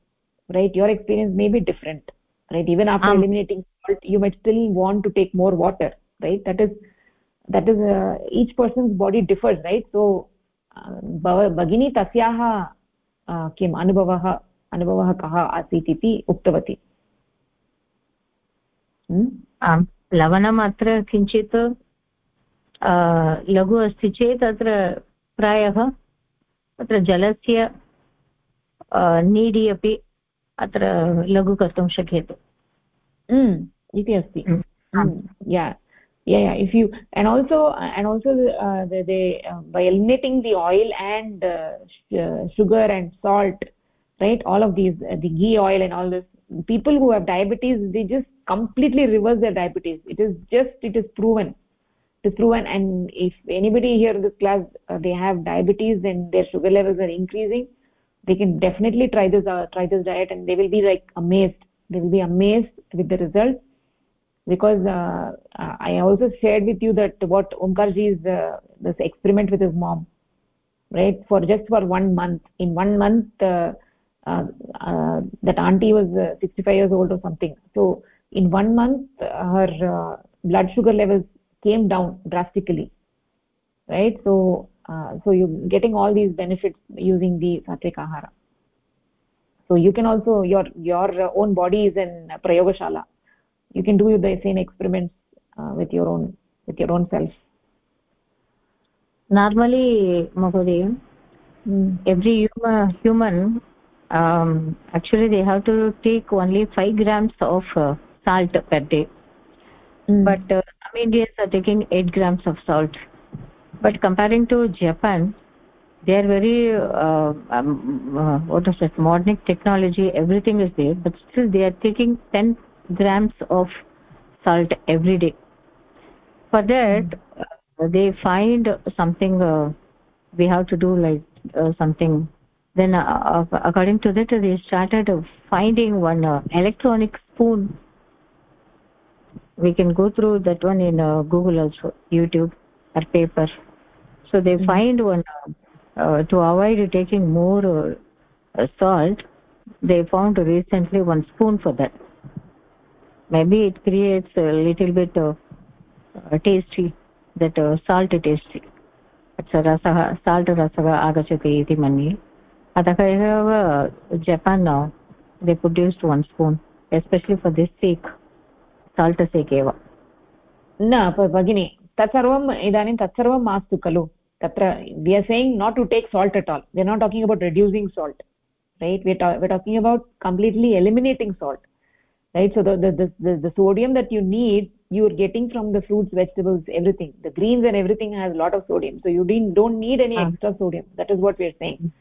right your experience may be different right even of eliminating you might still want to take more water right that is that is each person's body differs right so भगिनी तस्याः किम् अनुभवः अनुभवः कः आसीत् इति उक्तवती। आम् लवणम् अत्र किञ्चित् लघु अस्ति चेत् अत्र प्रायः अत्र जलस्य नीडि अपि अत्र लघु कर्तुं शक्यते। इति अस्ति। या। Yeah yeah if you and also and also uh, they, uh, by eliminating the oil and uh, sugar and salt right all of these uh, the ghee oil and all this people who have diabetes they just completely reverse their diabetes. It is just it is proven. It is proven and if anybody here in this class uh, they have diabetes and their sugar levels are increasing they can definitely try this uh, try this diet and they will be like amazed. They will be amazed with the results because uh, i also shared with you that what omkarji is uh, this experiment with his mom right? For just for one month. In one month uh, uh, uh that auntie was uh, 65 years old or something. So in one month her blood sugar levels came down drastically right? So so you're getting all these benefits using the satvik ahara. So you can also your your own body is in prayogashala you can do the same experiments uh, with your own with your own self normally mahodaya mm. every human, human um, actually they have to take only 5 grams of uh, salt per day mm. but uh, some indians are taking 8 grams of salt but comparing to japan they are very uh, um, uh, what is it modern technology everything is there but still they are taking 10 grams of salt every day. For that uh, they find something uh, we have to do like uh, something. Then uh, uh, according to that they started finding one uh, electronic spoon. We can go through that one in google also youtube or paper. So they mm find one to avoid taking more salt they found recently one spoon for that maybe it creates a little bit of uh, tasty that uh, salt tasty. रसः salt रसः आगच्छति इति मन्ये अतः एव Japan they produced one spoon especially for this sake salt sake एव न भगिनि तत्सर्वम् इदानीं तत्सर्वं मास्तु खलु तत्र we are saying not to take salt at all we are not talking about reducing salt right we talking about completely eliminating salt right? So the the, the the, sodium that you need you're getting from the fruits vegetables everything. The greens and everything has a lot of sodium. So you don't need any ah. extra sodium. That is what we're saying.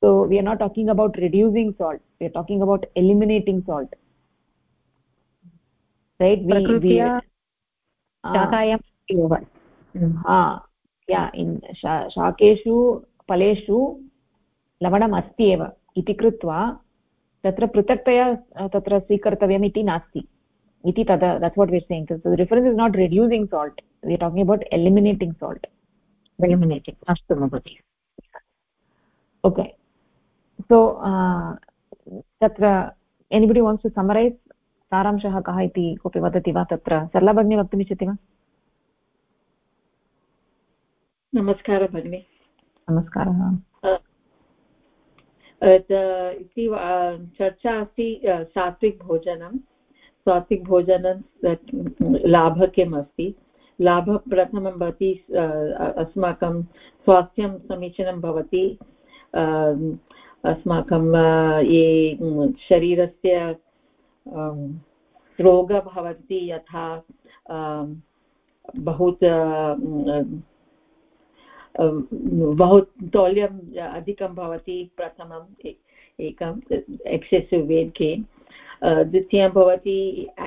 So we are not talking about reducing salt. We are talking about eliminating salt. Right? We Prakrutya, ah. mm. ah. yeah in shakeshu paleshu lavanam तत्र पृथक्तया तत्र स्वीकर्तव्यम् इति नास्ति। इति तद् that's what we're saying the difference is not reducing salt we talking about eliminating salt eliminating अस्तु महोदय। Okay so तत्र anybody wants to summarise सारांशः कः इति कोऽपि वदति वा तत्र? सरला भगिनी वक्तुमिच्छति वा? नमस्कारः भगिनि। नमस्कारः। इति चर्चा अस्ति सात्विक भोजनं। सात्विक भोजनं लाभः किम् अस्ति। लाभः प्रथमं भवति अस्माकं स्वास्थ्यं समीचीनं भवति। अस्माकं ये शरीरस्य रोगः भवन्ति यथा बहु बहु तौल्यम् अधिकं भवति, प्रथमम् एकम्, एक्सेसिव् वेट् गेन् द्वितीयं भवति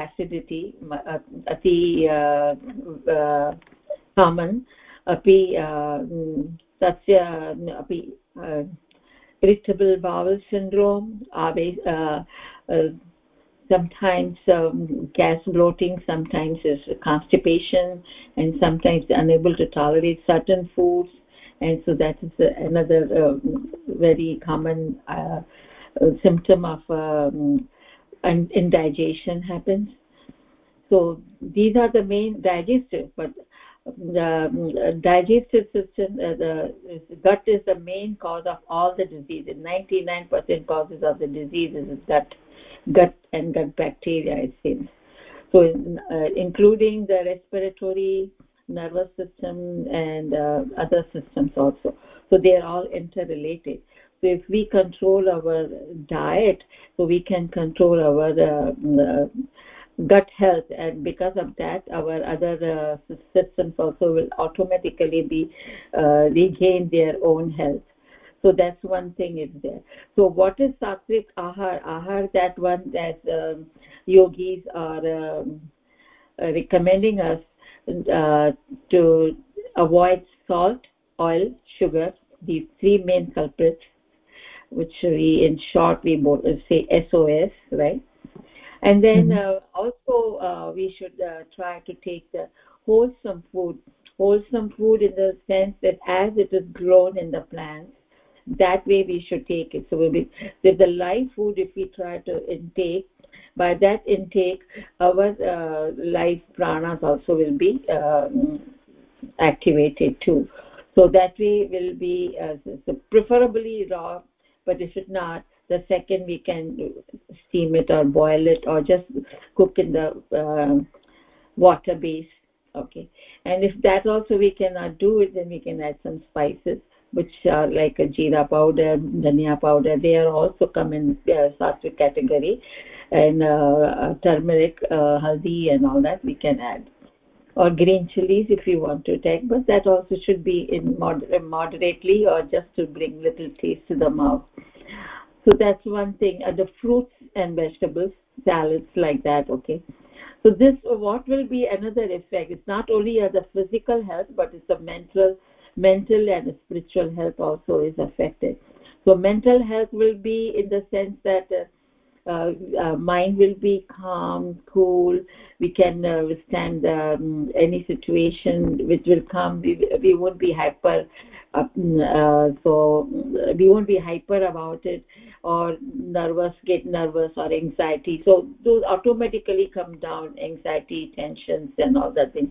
एसिडिटि अति कामन् अपि तस्य, अपि इरिटबल् बावल् सिण्ड्रोम् आवे sometimes um, gas bloating sometimes is constipation and sometimes unable to tolerate certain foods. And so that is another uh, very common uh, symptom of um, indigestion happens. So these are the main digestive but the um, digestive system uh, the gut is the main cause of all the diseases. 99% causes of the diseases is gut gut and gut bacteria it seems. So uh, including the respiratory nervous system and uh, other systems also. So they are all interrelated. So if we control our diet so we can control our uh, uh gut health. And because of that our other uh, systems also will automatically be uh, regain their own health so that's one thing is there. So what is sattvic ahar? Ahar that one that um, yogis are um, uh, recommending us uh, to avoid salt oil sugar. These three main culprits which we in short we say sos right? And then mm-hmm. uh, also uh, we should uh, try to take the wholesome food. Wholesome food in the sense that as it is grown in the plants that way we should take it. So be with the live food if we try to intake by that intake our uh, life pranas also will be um, activated too. So that way will be uh, so preferably raw but if it's not the second we can steam it or boil it or just cook in the uh, water base okay? And if that also we cannot do it then we can add some spices which are like a jeera powder dhania powder they are also come in uh, sattvic category. And uh, turmeric uh, haldi and all that we can add. Or green chilies if you want to take but that also should be in moder moderately or just to bring little taste to the mouth. So that's one thing. Uh, the fruits and vegetables salads like that okay. So this what will be another effect? It's not only uh, the physical health but it's the mental mental and spiritual health also is affected. So mental health will be in the sense that uh, uh, uh, mind will be calm cool. We can uh, withstand um, any situation which will come. We, we won't be hyper uh, so we won't be hyper about it or nervous get nervous or anxiety. So those automatically come down anxiety tensions and all that things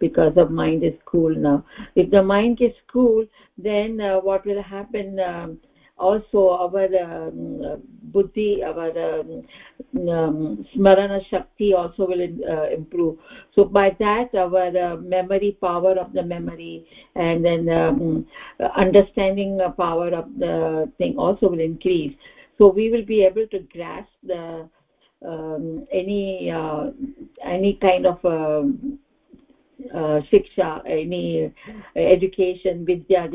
because the mind is cool now. If the mind is cool then uh, what will happen um, also our um, buddhi our um, um, smarana shakti also will uh, improve. So by that our uh, memory power of the memory and then um, understanding power of the thing also will increase. So we will be able to grasp the um, any uh, any kind of uh, shiksha any education vidya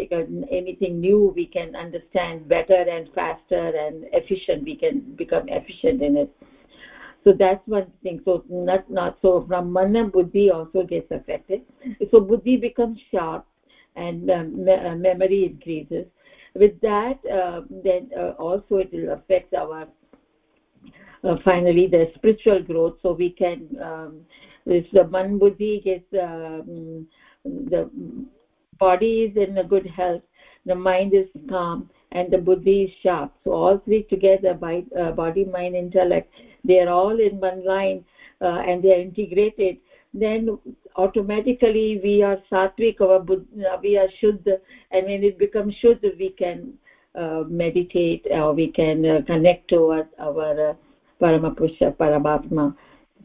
anything new we can understand better and faster and efficient we can become efficient in it. So that's one thing. So not not so from mana buddhi also gets affected. So buddhi becomes sharp and um, me uh, memory increases. With that uh, then uh, also it will affect our uh, finally the spiritual growth. So we can um, if the man buddhi gets um, the body is in a good health the mind is calm and the buddhi is sharp. So all three together by uh, body mind intellect they are all in one line uh, and they are integrated then automatically we are sattvic our buddha, we are shuddha and when it becomes shuddha we can uh, meditate or we can uh, connect to our, our uh, paramapusha paramatma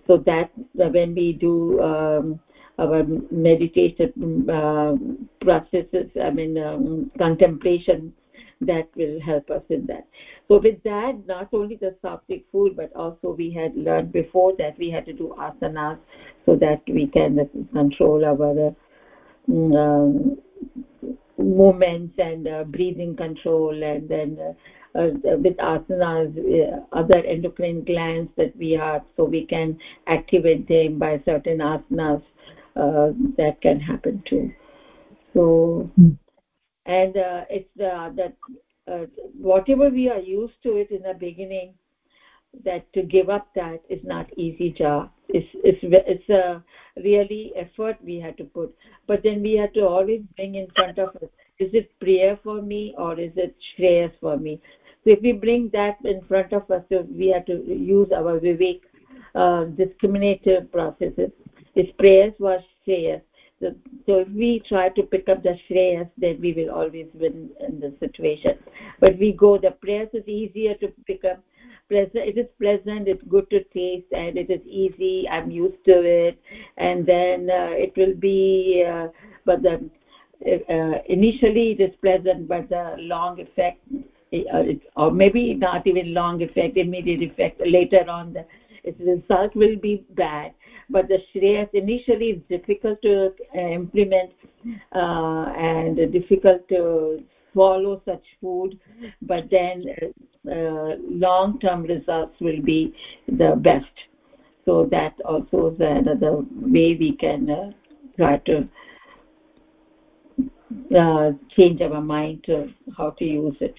so that uh, when we do um, our meditation uh, processes i mean um, contemplation that will help us in that. So with that not only the sattvic food but also we had learned before that we had to do asanas so that we can control our um, movements and uh, breathing control and then uh, with asanas uh, other endocrine glands that we have so we can activate them by certain asanas uh, that can happen too. So mm. and uh, it's the that uh, whatever we are used to it in the beginning that to give up that is not easy job. It's it's it's a really effort we had to put. But then we had to always bring in front of us is it prayer for me or is it shreyas for me so if we bring that in front of us so we have to use our vivek uh, discriminative processes. Is prayers was shreyas so, so if we try to pick up the shreyas then we will always win in the situation. But we go the prayers is easier to pick up. Pleasant it is pleasant it's good to taste and it is easy. I'm used to it. And then uh, it will be uh, but the uh, initially it is pleasant but the long effect or maybe not even long effect immediate effect later on the result will be bad. But the shreyas initially is difficult to uh, implement uh, and difficult to swallow such food. But then uh, long term results will be the best. So that also is another way we can uh, try to uh, change our mind to how to use it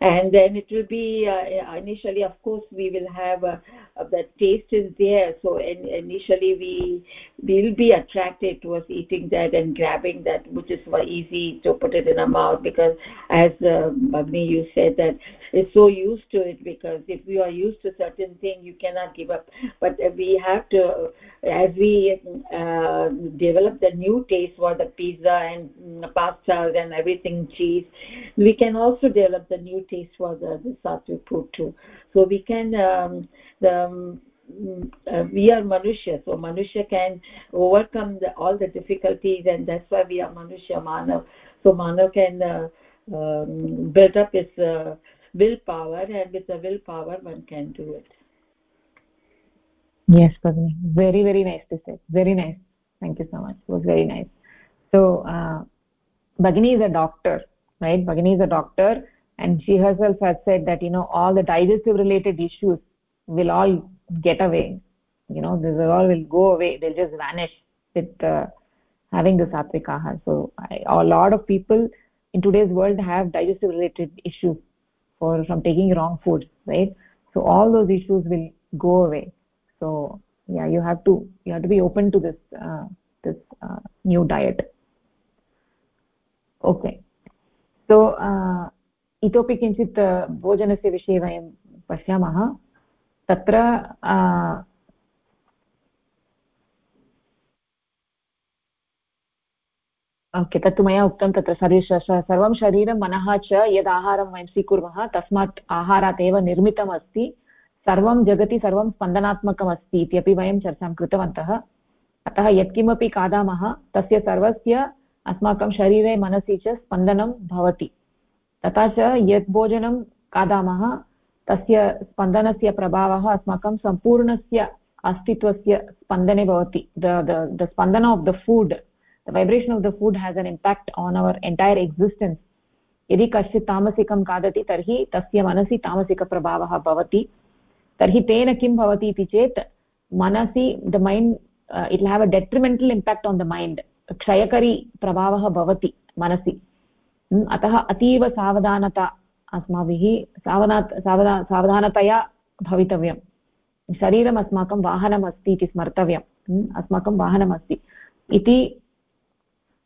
and then it will be uh, initially of course we will have the taste is there. So in, initially we will be attracted towards eating that and grabbing that which is easy to put it in our mouth because as uh, you said that it's so used to it because if you are used to certain thing you cannot give up. But we have to as we uh, develop the new taste for the pizza and mm, pasta and everything cheese we can also develop the new taste for the, the sattvic food too. So we can um, the um, uh, we are manushya so manushya can overcome the, all the difficulties and that's why we are manushya manav. So manav can uh, um, build up his uh, willpower and with the willpower one can do it. Yes Pagni. very very nice to say. Very nice. Thank you so much. It was very nice. So uh, Bagini is a doctor right? Bagini is a doctor and she herself has said that you know all the digestive related issues will all get away you know this all will go away they'll just vanish with uh, having the sattvic ahar so I, a lot of people in today's world have digestive related issues for from taking wrong food right so all those issues will go away so yeah you have to you have to be open to this uh, this uh, new diet okay so uh, इतोपि किञ्चित् भोजनस्य विषये वयं पश्यामः तत्र okay, तत्तु मया उक्तं तत्र शरीर सर्वं शरीरं, मनः च, यद् आहारं वयं स्वीकुर्मः, तस्मात् आहारात् एव निर्मितम् अस्ति सर्वं जगति सर्वं स्पन्दनात्मकम् अस्ति इत्यपि वयं चर्चां कृतवन्तः। अतः यत्किमपि खादामः, तस्य सर्वस्य अस्माकं शरीरे, मनसि च स्पन्दनं भवति। तथा च यत् भोजनं खादामः तस्य स्पन्दनस्य प्रभावः अस्माकं सम्पूर्णस्य अस्तित्वस्य स्पन्दने भवति. The spandan of the food the vibration of the food has an impact on our entire existence यदि कश्चित् तामसिकं खादति, तर्हि तस्य मनसि तामसिकप्रभावः भवति. तर्हि तेन किं भवति इति चेत्, मनसि the mind it have a detrimental impact on the mind क्षयकरी प्रभावः भवति मनसि. अतः अतीव सावधानता अस्माभिः सावना सावधा सावधानतया भवितव्यं शरीरम् अस्माकं वाहनम् अस्ति इति स्मर्तव्यम्। अस्माकं वाहनमस्ति। इति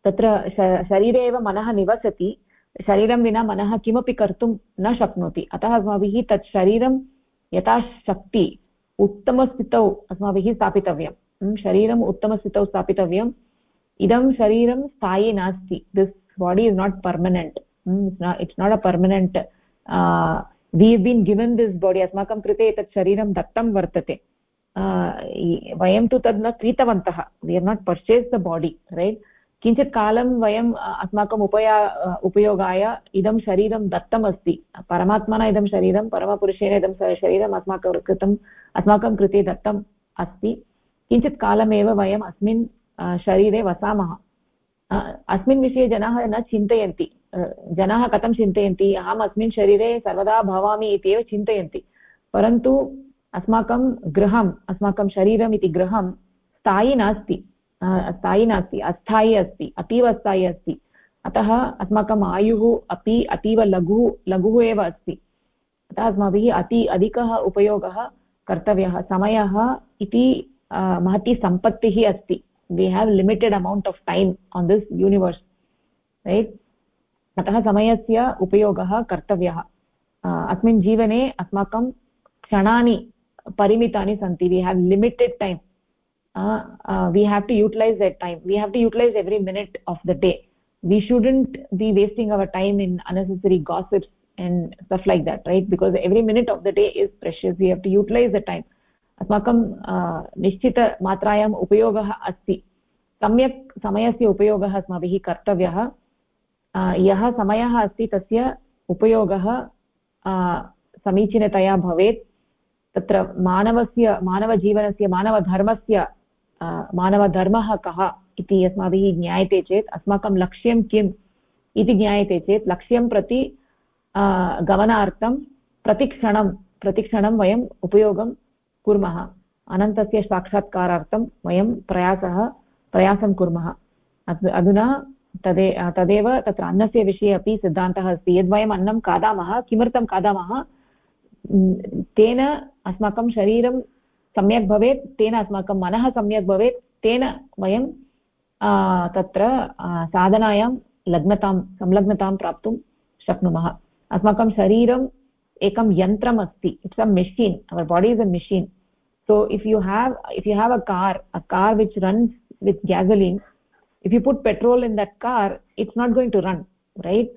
तत्र शरीरे एव मनः निवसति। शरीरं विना मनः किमपि कर्तुं न शक्नोति। अतः अस्माभिः तत् शरीरं यथाशक्ति उत्तमस्थितौ अस्माभिः स्थापितव्यं शरीरम् उत्तमस्थितौ स्थापितव्यम्। इदं शरीरं स्थायी नास्ति। This is not permanent. mm, it's not it's not a permanent uh, we've been given this body शरीरं दत्तं वर्तते वयं तु तद् न क्रीतवन्तः we are not purchase the body right किञ्चित् कालं वयम् अस्माकम् उपया उपयोगाय इदं शरीरं दत्तम् अस्ति परमात्मना इदं शरीरं परमपुरुषेण इदं शरीरम् अस्माकं कृतम् अस्माकं कृते दत्तम् अस्ति किञ्चित् कालमेव वयम् अस्मिन् शरीरे वसामः अस्मिन् विषये जनाः न चिन्तयन्ति जनाः कथं चिन्तयन्ति? अहम् अस्मिन् शरीरे सर्वदा भवामि इत्येव चिन्तयन्ति। परन्तु अस्माकं गृहम्, अस्माकं शरीरम् इति गृहं स्थायी नास्ति। स्थायी नास्ति, अस्थायी अस्ति, अतीव अस्थायी अस्ति। अतः अस्माकम् आयुः अपि अतीव लघुः लघुः एव अस्ति। अतः अस्माभिः अति अधिकः उपयोगः कर्तव्यः, समयः इति महती सम्पत्तिः अस्ति। We have limited amount of time on this universe, right? अतः समयस्य उपयोगः कर्तव्यः अस्मिन् जीवने अस्माकं क्षणानि परिमितानि सन्ति we have limited time we have to utilize that time we have to utilize every minute of the day we shouldn't be wasting our time in unnecessary gossips and stuff like that right because every minute of the day is precious we have to utilize the time अस्माकं निश्चितमात्रायाम् उपयोगः अस्ति सम्यक् समयस्य उपयोगः अस्माभिः कर्तव्यः यः समयः अस्ति तस्य उपयोगः समीचीनतया भवेत्। तत्र मानवस्य, मानवजीवनस्य, मानवधर्मस्य मानवधर्मः कः इति अस्माभिः ज्ञायते चेत्, अस्माकं लक्ष्यं किम् इति ज्ञायते चेत्, लक्ष्यं प्रति गमनार्थं प्रतिक्षणं प्रतिक्षणं वयम् उपयोगं कुर्मः। अनन्तस्य साक्षात्कारार्थं वयं प्रयासः, प्रयासं कुर्मः। अधुना तदे तदेव तत्र अन्नस्य विषये अपि सिद्धान्तः अस्ति। यद् वयम् अन्नं खादामः, किमर्थं खादामः? तेन अस्माकं शरीरं सम्यक् भवेत्, तेन अस्माकं मनः सम्यक् भवेत्, तेन वयं तत्र साधनायां लग्नतां, संलग्नतां प्राप्तुं शक्नुमः। अस्माकं शरीरम् एकं यन्त्रम् अस्ति। It's a machine our body is a machine so if you have, if you have a car a car which runs with gasoline if you put petrol in that car it's not going to run right?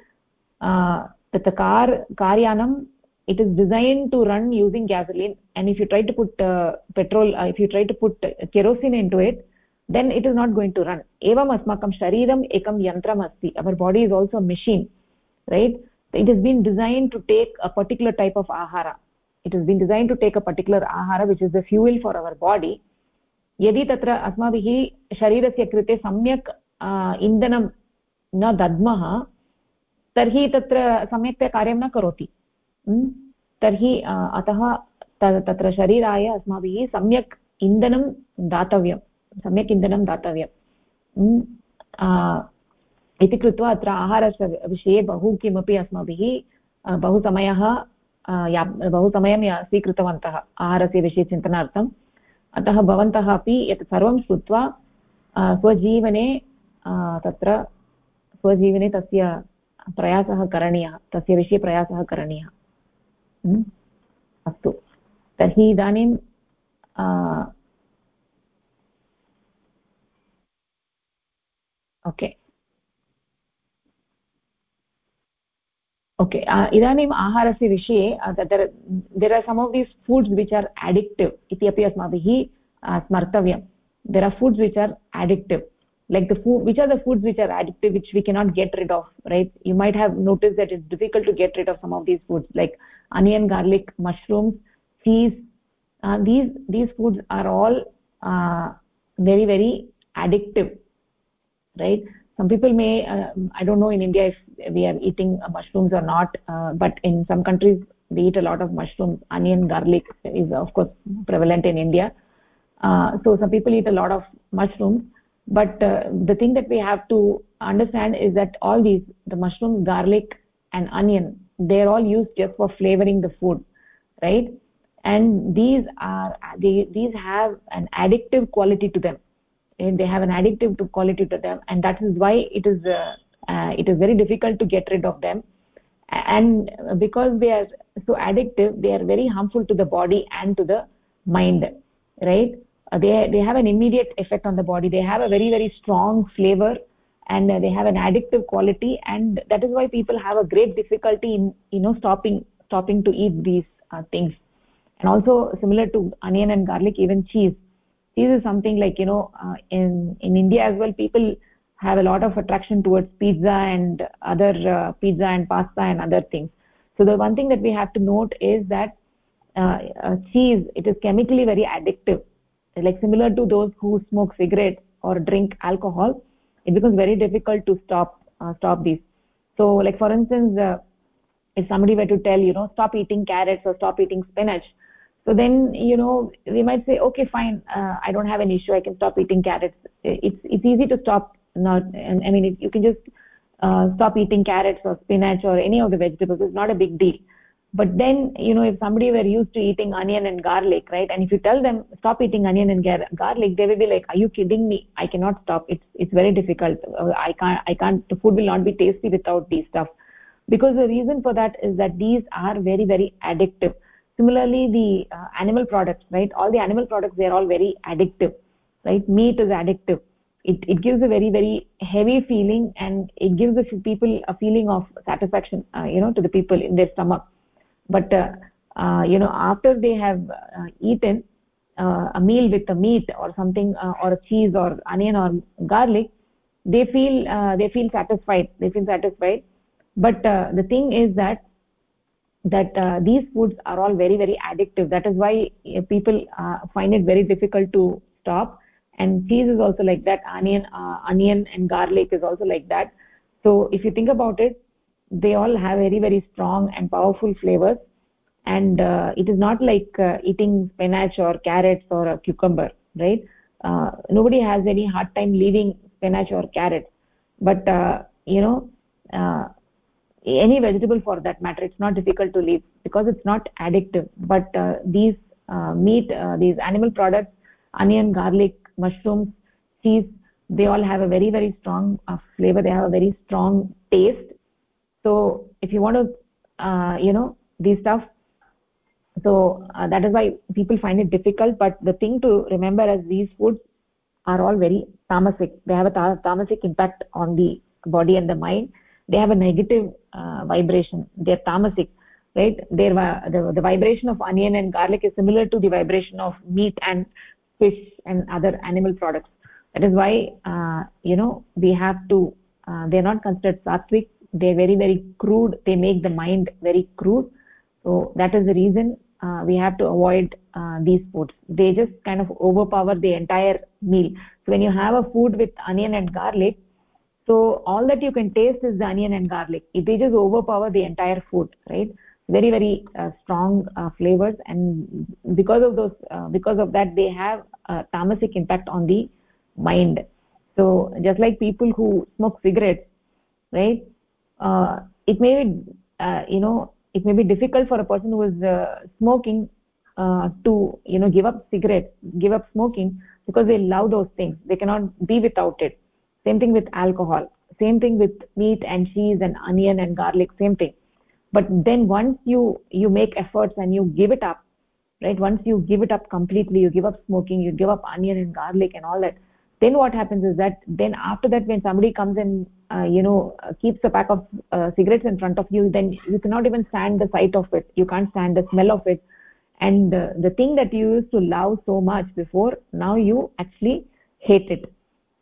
Uh, that the car karyanam it is designed to run using gasoline. And if you try to put uh, petrol uh, if you try to put kerosene into it then it is not going to run. Evam asmakam shariram ekam yantram asti. Our body is also a machine right? It has been designed to take a particular type of ahara. It has been designed to take a particular ahara which is the fuel for our body यदि तत्र अस्माभिः शरीरस्य कृते सम्यक् इन्धनं न दद्मः, तर्हि तत्र सम्यक्तया कार्यं न करोति। तर्हि अतः तत्र शरीराय अस्माभिः सम्यक् इन्धनं दातव्यं, सम्यक् इन्धनं दातव्यम्। इति कृत्वा अत्र आहारस्य विषये बहु किमपि अस्माभिः बहु समयः या, बहु समयं स्वीकृतवन्तः आहारस्य विषये चिन्तनार्थम्। अतः भवन्तः अपि यत् सर्वं श्रुत्वा स्वजीवने तत्र स्वजीवने तस्य प्रयासः करणीयः, तस्य विषये प्रयासः करणीयः। अस्तु। तर्हि इदानीं ओके। ओके इदानीम् आहारस्य विषये there are some of these foods which are addictive इति अपि अस्माभिः स्मर्तव्यं. There are foods which are addictive like the food which are the foods which are addictive which we cannot get rid of right you might have notice that is difficult to get rid of some of these foods like onion garlic mushrooms cheese these these foods are all very very addictive right some people may uh, i don't know in india if we are eating mushrooms or not uh, but in some countries we eat a lot of mushrooms. Onion garlic is of course prevalent in india. Uh, so some people eat a lot of mushrooms. But uh, the thing that we have to understand is that all these the mushroom garlic and onion they're all used just for flavoring the food right? And these are they, these have an addictive quality to them they have an addictive quality to them and that is why it is uh, uh, it is very difficult to get rid of them. And because they are so addictive they are very harmful to the body and to the mind right? Uh, they they have an immediate effect on the body. They have a very very strong flavor and they have an addictive quality and that is why people have a great difficulty in you know stopping stopping to eat these uh, things. And also similar to onion and garlic even cheese cheese is something like you know uh, in in india as well people have a lot of attraction towards pizza and other uh, pizza and pasta and other things. So the one thing that we have to note is that uh, uh, cheese it is chemically very addictive. Like similar to those who smoke cigarettes or drink alcohol it becomes very difficult to stop uh, stop these. So like for instance uh, if somebody were to tell you know stop eating carrots or stop eating spinach so then you know we might say okay fine uh, i don't have an issue. I can stop eating carrots. It's it's easy to stop not i mean you can just uh, stop eating carrots or spinach or any of the vegetables. It's not a big deal. But then you know if somebody were used to eating onion and garlic right and if you tell them stop eating onion and gar garlic they will be like are you kidding me? I cannot stop. It's it's very difficult. Uh, i can't i can't the food will not be tasty without these stuff. Because the reason for that is that these are very very addictive similarly the uh, animal products right? All the animal products they are all very addictive right? Meat is addictive. It, it gives a very very heavy feeling and it gives the people a feeling of satisfaction uh, you know to the people in their stomach. But uh, uh, you know after they have uh, eaten a meal with a meat or something or a cheese or onion or garlic they feel they feel satisfied they feel satisfied. But the thing is that that uh, these foods are all very very addictive. That is why uh, people uh, find it very difficult to stop. And cheese is also like that. Onion onion and garlic is also like that. So if you think about it they all have very very strong and powerful flavors. And uh, it is not like uh, eating spinach or carrots or a cucumber right? Uh, nobody has any hard time leaving spinach or carrots but uh, you know uh, any vegetable for that matter it's not difficult to leave because it's not addictive. But uh, these meat these animal products onion garlic mushrooms cheese they all have a very very strong flavor. They have a very strong taste. So if you want to uh, you know these stuff so uh, that is why people find it difficult. But the thing to remember is these foods are all very tamasic they have a tamasic impact on the body and the mind they have a negative uh, vibration. They're tamasic right? Their the, the vibration of onion and garlic is similar to the vibration of meat and fish and other animal products. That is why uh, you know we have to uh, they're not considered sattvic. They're very very crude. They make the mind very crude. So that is the reason uh, we have to avoid uh, these foods. They just kind of overpower the entire meal. So when you have a food with onion and garlic so all that you can taste is the onion and garlic. It, they just overpower the entire food right? Very very uh, strong uh, flavors. And because of those uh, because of that they have a tamasic impact on the mind. So just like people who smoke cigarettes right? Uh, it may be uh, you know it may be difficult for a person who is uh, smoking to you know give up cigarettes give up smoking because they love those things. They cannot be without it same thing with alcohol. Same thing with meat and cheese and onion and garlic same thing. But then once you you make efforts and you give it up right once you give it up completely you give up smoking you give up onion and garlic and all that then what happens is that then after that when somebody comes and uh, you know uh, keeps a pack of uh, cigarettes in front of you then you cannot even stand the sight of it. You can't stand the smell of it. And uh, the thing that you used to love so much before now you actually hate it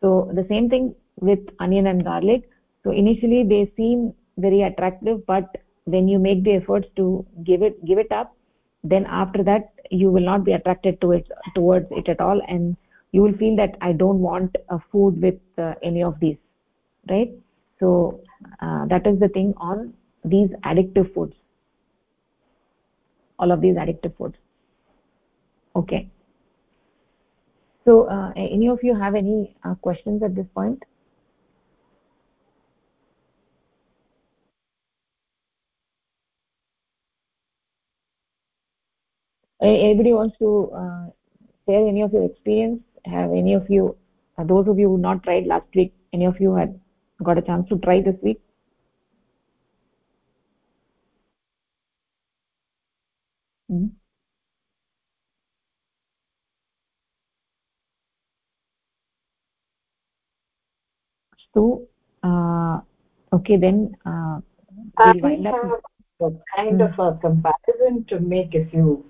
so the same thing with onion and garlic. So initially they seem very attractive but when you make the efforts to give it give it up then after that you will not be attracted to it towards it at all and you will feel that i don't want a food with uh, any of these right? So uh, that is the thing on these addictive foods. All of these addictive foods. Okay so uh, any of you have any uh, questions at this point? Anybody wants to uh, share any of your experience? Have any of you uh, those of you who not tried last week any of you had got a chance to try this week? Mm -hmm. So uh, okay then uh, we'll wind up kind mm. of a comparison to make if you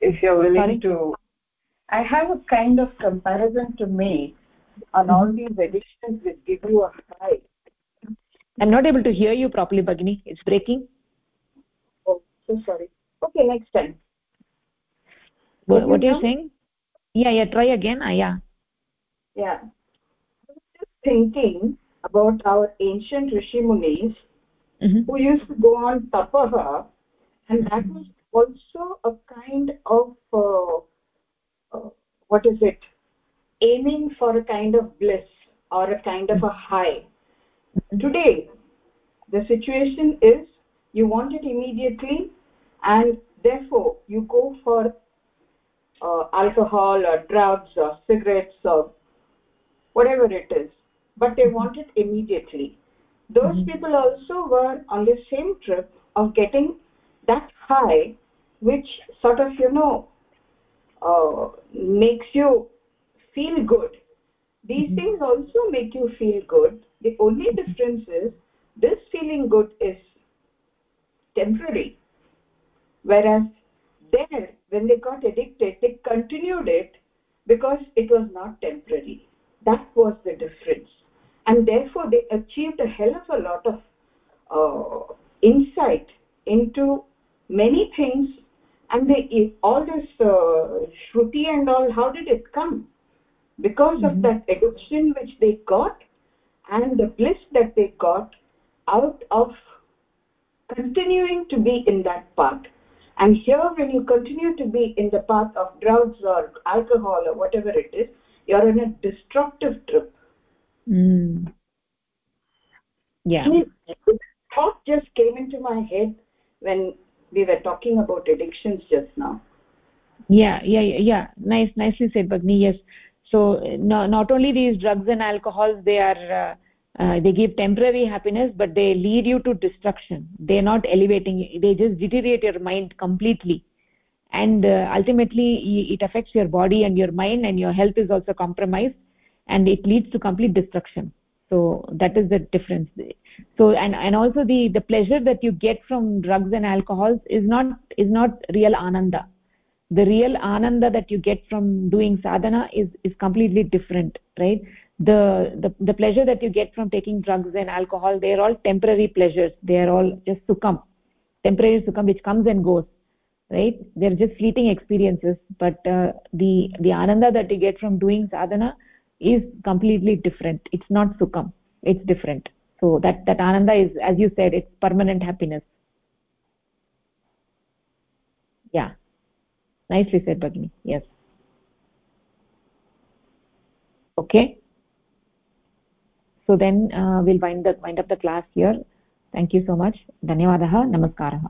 if you're willing Sorry? to. I have a kind of comparison to make on all mm-hmm. these editions that give you a high. I'm not able to hear you properly bagini it's breaking. Oh so sorry. Okay next time. What, what are you saying? Yeah yeah try again. Uh, yeah. Yeah thinking about our ancient rishi munis mm -hmm. who used to go on tapaha and that was also a kind of uh, uh, what is it? Aiming for a kind of bliss or a kind of a high. Today the situation is you want it immediately and therefore you go for uh, alcohol or drugs or cigarettes or whatever it is but they want it immediately. Those mm-hmm. people also were on the same trip of getting that high which sort of you know uh, makes you feel good. These mm-hmm. things also make you feel good. The only difference is this feeling good is temporary. Whereas there when they got addicted they continued it because it was not temporary. That was the difference and therefore they achieved a hell of a lot of uh, insight into many things and they all this uh, shruti and all how did it come because mm -hmm. of mm-hmm. that addiction which they got and the bliss that they got out of continuing to be in that path and here when you continue to be in the path of drugs or alcohol or whatever it is you're on a destructive trip mm. yeah. Thought just came into my head when we were talking about addictions just now. Yeah yeah yeah nice nicely said bagni yes. So no, not only these drugs and alcohols they are uh, uh, they give temporary happiness but they lead you to destruction. They're not elevating you. they just deteriorate your mind completely. And uh, ultimately it affects your body and your mind and your health is also compromised and it leads to complete destruction. So that is the difference. So and and also the the pleasure that you get from drugs and alcohols is not is not real ananda. The real ananda that you get from doing sadhana is is completely different right? The, the the pleasure that you get from taking drugs and alcohol they are all temporary pleasures. They are all just sukham temporary sukham which comes and goes right? They're just fleeting experiences. But uh, the the ananda that you get from doing sadhana is completely different it's not sukham it's different so that that ananda is as you said it's permanent happiness yeah nicely said bagni yes okay so then uh, we'll wind the wind up the class here thank you so much धन्यवादः नमस्कारः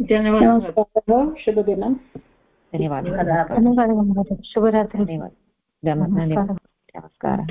धन्यवादः शुभदिनं धन्यवादः धन्यवादः शुभरात्रि धन्यवादः नमस्कारः।